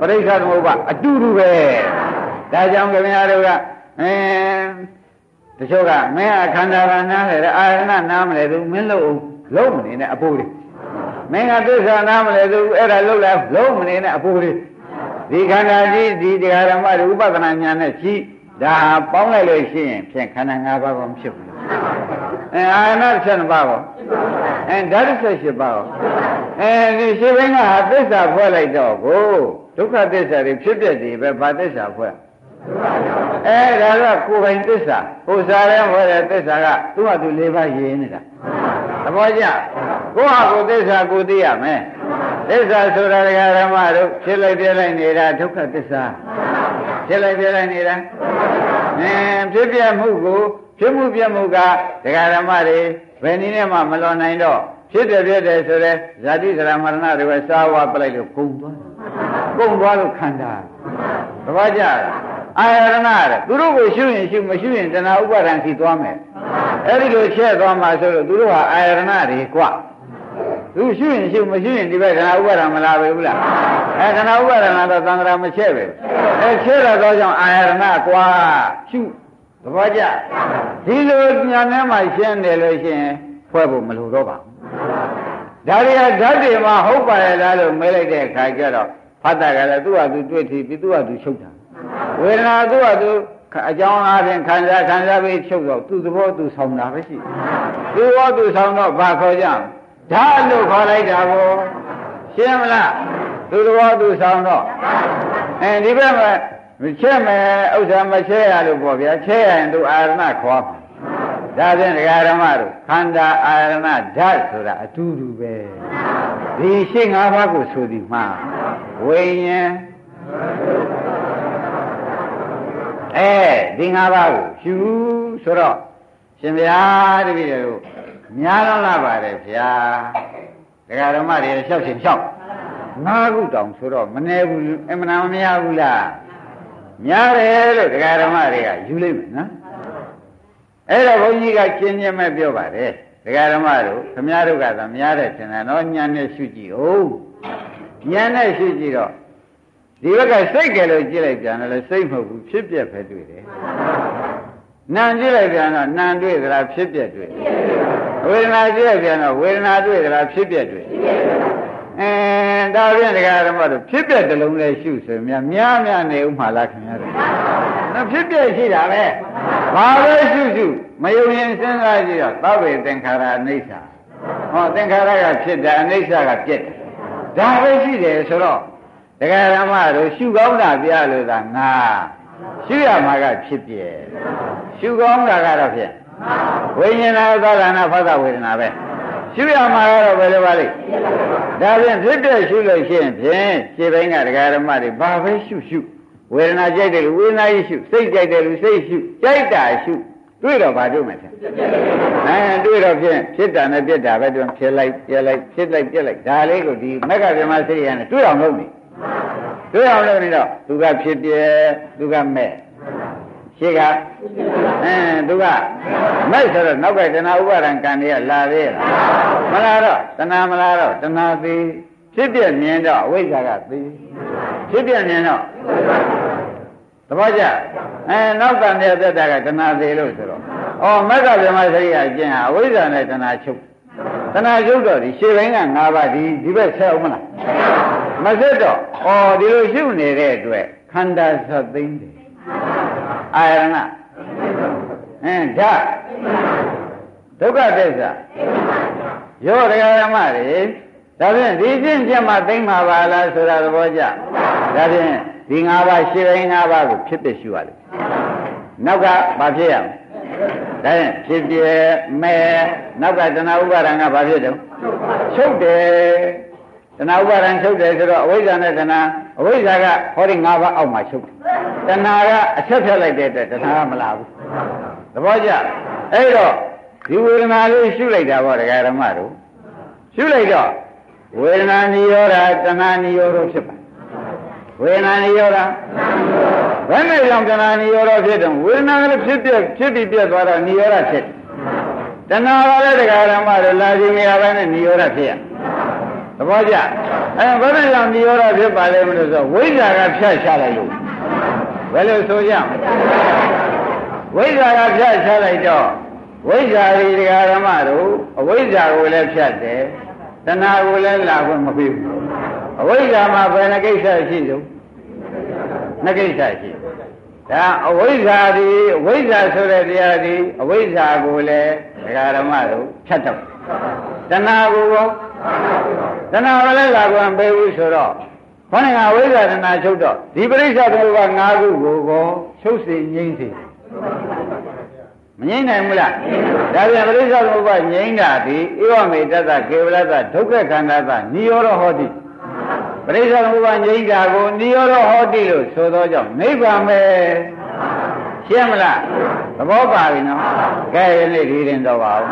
ပရိစ္ဆေသမုပ္ပါအတူတူပဲဒါကြောင့်ခင်ဗျားတို့ကအဲတချို့ကမင်းအခန္ဓာကနားလေအာရဏနားမလဲသူမင်းလို့လုံးမနေနဲ့အပူတွေ မင်းကသစ္စာနားမလဲသူအဲ့ဒါလုံးလိုက်လုံးမနေနဲ့အပူတွေဒီခန္ဓာကြီးဒီတရားဓမ္မတွေဥပဒနာညာနဲ့ရှိဒါပေါင်းလိုက်လို့ရှိရင်ဖြင့်ခန္ဓာ၅ပါးကောဖြစ်ဘူးအဲအာရဏ7ပါးကောအဲဓာတ်78ပါးကောအဲဒီရှိဘင်းကသစ္စာဖွဲ့လိုက်တော့ကိုဒုက္ခသစ္စာတွေဖြစ်ပြတယ်ပဲဘာသစ္စာဖွဲ့အဲဒါကကိုယ်ပိုင်သစ္စာကိုယ်စားရဲဟောတဲ့သစ္စာကသူ့ဟာသူ၄ပါးရင်းနေတာသဘောကျ ကိုယ့်ဟာကိုယ်သစ္စာကိုသိရမယ်သစ္စာဆိုတာဒကာဓမ္မတို့ဖြစ်လိုက်ပြလိုက်နေတာဒုက္ခသစ္စာဖြစ်လိုက်ပြလိုက်နေတာအင်းဖြစ်ပြမှုကိုဖြစ်မှုပြမှုကဒကာဓမ္မတွေဘယ်နည်းနဲ့မှမလွန်နိုင်တော့ဖြစ်တယ်ဖြစ်တယ်ဆိုတဲ့ဇာတိသရမရဏတွေပဲစားဝါပလိုက်လို့ကုန်သွားကုန်သွားလို့ခန္ဓာသဘောကျလားအာရဏတဲ့သူတို့ကိုရှုရင်ရှုမရှုရင်တဏှာဥပါဒံဖြစ်သွားမယ်အဲ့ဒီလိုချက်သွားမှဆိုလို့သူတို့ဟာအာရဏတွေကွ သူရှုရင်ရှုမရှုရင်ဒီဘက်တဏှာဥပါဒံမလာပဲဘူးလားအဲတဏှာဥပါဒံလာတော့သံဃာမချက်ပဲအဲချက်ရတော့ကြောင့်အာရဏကွာရှုသဘောကျဒီလိုညာထဲမှာရှင်းတယ်လို့ရှိရင်ဖွဲ့ဖို့မလိုတော့ပါဘူးဒါရီဓာတ်တွေမှာဟုတ်ပါရဲ့လားလို့မေးလိုက်တဲ့အခါကျတော့ဖတ်တာကလည်းသူ့ဟာသူတွေ့ထီပြီးသူ့ဟာသူချုပ်တာဝေဒနာသူ့ဟာသူအကြောင်းအားဖြင့်ခံစားခံစားပြီးချုပ်တော့သူ့သဘောသူဆောင်တာပဲရှိသူ့ဘောသူဆောင်တော့ဘာခေါ်ကြ ဓာတ်လို့ခေါ်လိုက်တာကိုရှင်းမလားသူ့သဘောသူဆောင်တော့အဲဒီဘက်မှာမချက်မယ်ဥစ္စာမချက်ရလို့ပေါ့ဗျာချက်ရရင်သူအာရဏခေါ်မှာဒါဖြင့်ဒကာရမတို့ခန္ဓာအာရဏဓာတ်ဆိုတာအတူတူပဲဒီရှင်း၅ပါးကိုဆိုသည်မှာဝိညာဉ်အဲဒီ၅ပါးကိုရှုဆိုတော့ရှင်ဗျာတပည့်တို့ များတော့လာပါတယ်ဗျာဒကာရမတွေလျှောက်ရှင်လျှောက်ငါးခုတောင်ဆိုတော့မနေဘူးအမှန်မများဘူးလားများတယ်လို့ဒကာရမတွေကယူလိုက်မယ်နော်အဲ့တော့ဘုန်းကြီးကကျင်းချင်းမဲ့ပြောပါတယ်ဒကာဓမ္မတို့ခမည်းတော်ကသာများတယ်ထင်တယ်နော်ညံနဲ့ရှုကြည့်ဟုတ်ညံနဲ့ရှုကြည့်တော့ဒီဘက်ကစိတ်ကလေးကြည့်လိုက်ပြန်တယ်စိတ်မဟုတ်ဘူးဖြစ်ပြက်ပဲတွေ့တယ်နံကြည့်လိုက်ပြန်တော့နံတွေ့သလားဖြစ်ပြက်တွေ့ ဝေဒနာကြည့်လိုက်ပြန်တော့ဝေဒနာတွေ့သလားဖြစ်ပြက်တွေ့အဲဒါဖြင့်ဒကာဓမ္မတို့ဖြစ်ပြက်တစ်လုံးလေးရှုဆိုများများများနေဥမှာလားခင်ဗျားတို့နော်ဖြစ်ပြက်ရှိတာပဲဘာပဲရှုရှုမယုံရင်စဉ်းစားကြည့်တော့သဗ္ဗေသင်္ခါရအိဋ္ဌာဟောသင်္ခါရကဖြစ်တယ်အိဋ္ဌာကပြက်တယ်ဒါပဲရှိတယ်ဆိုတော့ဒကာဓမ္မတို့ရှုကောင်းတာပြလို့သာငါရှုရမှာကဖြစ်ပြဲရှုကောင်းတာကတော့ဖြစ် ဝိညာဏသောတာနာဖသဝေဒနာပဲရှုရမှာကတော့ဘယ်လိုပါလိမ့်ဒါဖြင့်ဖြစ်ပြရှုလို့ရှိရင်ဖြင့်ခြေပိုင်းကဒကာဓမ္မတွေဘာပဲရှုရှုဝေဒနာကြိုက်တယ်လို့ဝေဒနာကြီးရှုစိတ်ကြိုက်တယ်လို့စိတ်ရှုကြိုက်တာရှုတွေ့တော့ဘာတွေ့မှာလဲအဲတွေ့တော့ဖြင့်ဖြစ်တာနဲ့ပြက်တာပဲတွင်ဖြစ်လိုက်ပြက်လိုက်ဖြစ်လိုက်ပြက်လိုက်ဒါလေးကိုဒီမက္ခဗြဟ္မစိရိယနဲ့တွေ့အောင်လုပ်နေတွေ့အောင်လုပ်နေတော့သူကဖြစ်ပြဲသူကမဲ့ ရှိကအဲသူကမဲ့ဆိုတော့နောက်ကတဏှာဥပါဒံကံတွေကလာသေးလားမလာတော့တဏှာမလာတော့တဏှာသေးဖြစ်ပြမြင်တော့အဝိဇ္ဇာကသေးဖြစ်ပြမြင်တော့သဘောကျအဲနောက်ကံတဲ့သက်တာကတဏှာသေးလို့ဆိုတော့ဩမက္ကဗြဟ္မစရိယကျင့်ဟာအဝိဇ္ဇာနဲ့တဏှာချုပ်တဏှာချုပ်တော့ဒီရှေ့ဘင်းက၅ပါးဒီဒီဘက်ဆက်အောင်မလားမဆက်တော့ဩဒီလိုရှုနေတဲ့အတွက်ခန္ဓာသသိမ့်တယ် အာရဏအင်းဓာဒုက္ခသစ္စာရောတရားဓမ္မတွေဒါဖြင့်ဒီကျင့်ချက်မှသိမ့်မှာပါလားဆိုတာသဘောကျဒါဖြင့်ဒီ၅ပါးရှင်းပိုင်း၅ပါးကိုဖြစ်ဖြစ်ရှုရလိမ့်နောက်ကဘာဖြစ်ရမလဲဒါဖြင့်ဖြစ်ပြမဲနောက်ကတဏှာဥပါဒံကဘာဖြစ်တော့ချုပ်တယ်တဏှာဥပါဒံချုပ်တယ်ဆိုတော့အဝိဇ္ဇာနဲ့တဏှာအဝိဇ္ဇာကဟောဒီ၅ပါးအောက်မှာချုပ်တယ် တဏှာကအချက်ဖြတ်လိုက်တဲ့အတွက်တဏှာကမလာဘူးသဘောကျအဲ့တော့ဒီဝေဒနာလေးရှုလိုက်တာပေါ့ဒကာဓမ္မတို့ရှုလိုက်တော့ဝေဒနာနိရောဓတဏှာနိရောဓဖြစ်ပါဝေဒနာနိရောဓဘယ်နဲ့ကြောင့်တဏှာနိရောဓဖြစ်တယ်ဝေဒနာကလည်းဖြစ်ပြဖြစ်ပြီးပြတ်သွားတော့နိရောဓဖြစ်တယ်တဏှာကလည်းတရားဓမ္မတွေလာခြင်းမရဘဲနဲ့နိရောဓဖြစ်ရသဘောကျအဲဘယ်နဲ့ကြောင့်နိရောဓဖြစ်ပါလဲမလို့ဆိုဝိဇ္ဇာကဖြတ်ချလိုက်လို့ ဘယ်လိုဆိုကြဝိဇ္ဇာကဖြတ်ချလိုက်တော့ဝိဇ္ဇာဒီတရားဓမ္မတို့အဝိဇ္ဇာကိုလည်းဖြတ်တယ်တဏှာကိုလည်းလာခွင့်မပေးဘူးအဝိဇ္ဇာမှာဘယ်နှကိစ္စရှိတုံးနှကိစ္စရှိဒါအဝိဇ္ဇာဒီအဝိဇ္ဇာဆိုတဲ့တရားဒီအဝိဇ္ဇာကိုလည်းဒကာဓမ္မတို့ဖြတ်တော့တဏှာကိုရောတဏှာကလည်းလာကွန်ပေးဘူးဆိုတော့ ခေါင်းကအဝိဇ္ဇာတဏှာချုပ်တော့ဒီပရိစ္ဆာသမုပ္ပါ၅ခုကိုကောချုပ်စီငြိမ့်စီမငြိမ့်နိုင်ဘူးလားဒါပြန်ပရိစ္ဆာသမုပ္ပါငြိမ့်တာဒီဧဝမေတ္တကေဝလတ္တဒုက္ခခန္ဓာသနိရောဓဟောတိပရိစ္ဆေသမုပ္ပါငြိမ့်တာကိုနိရောဓဟောတိလို့ဆိုသောကြောင့်နိဗ္ဗာန်ပဲရှင်းမလားသဘောပါပြီနော်ကဲယနေ့ဒီရင်တော့ပါဦး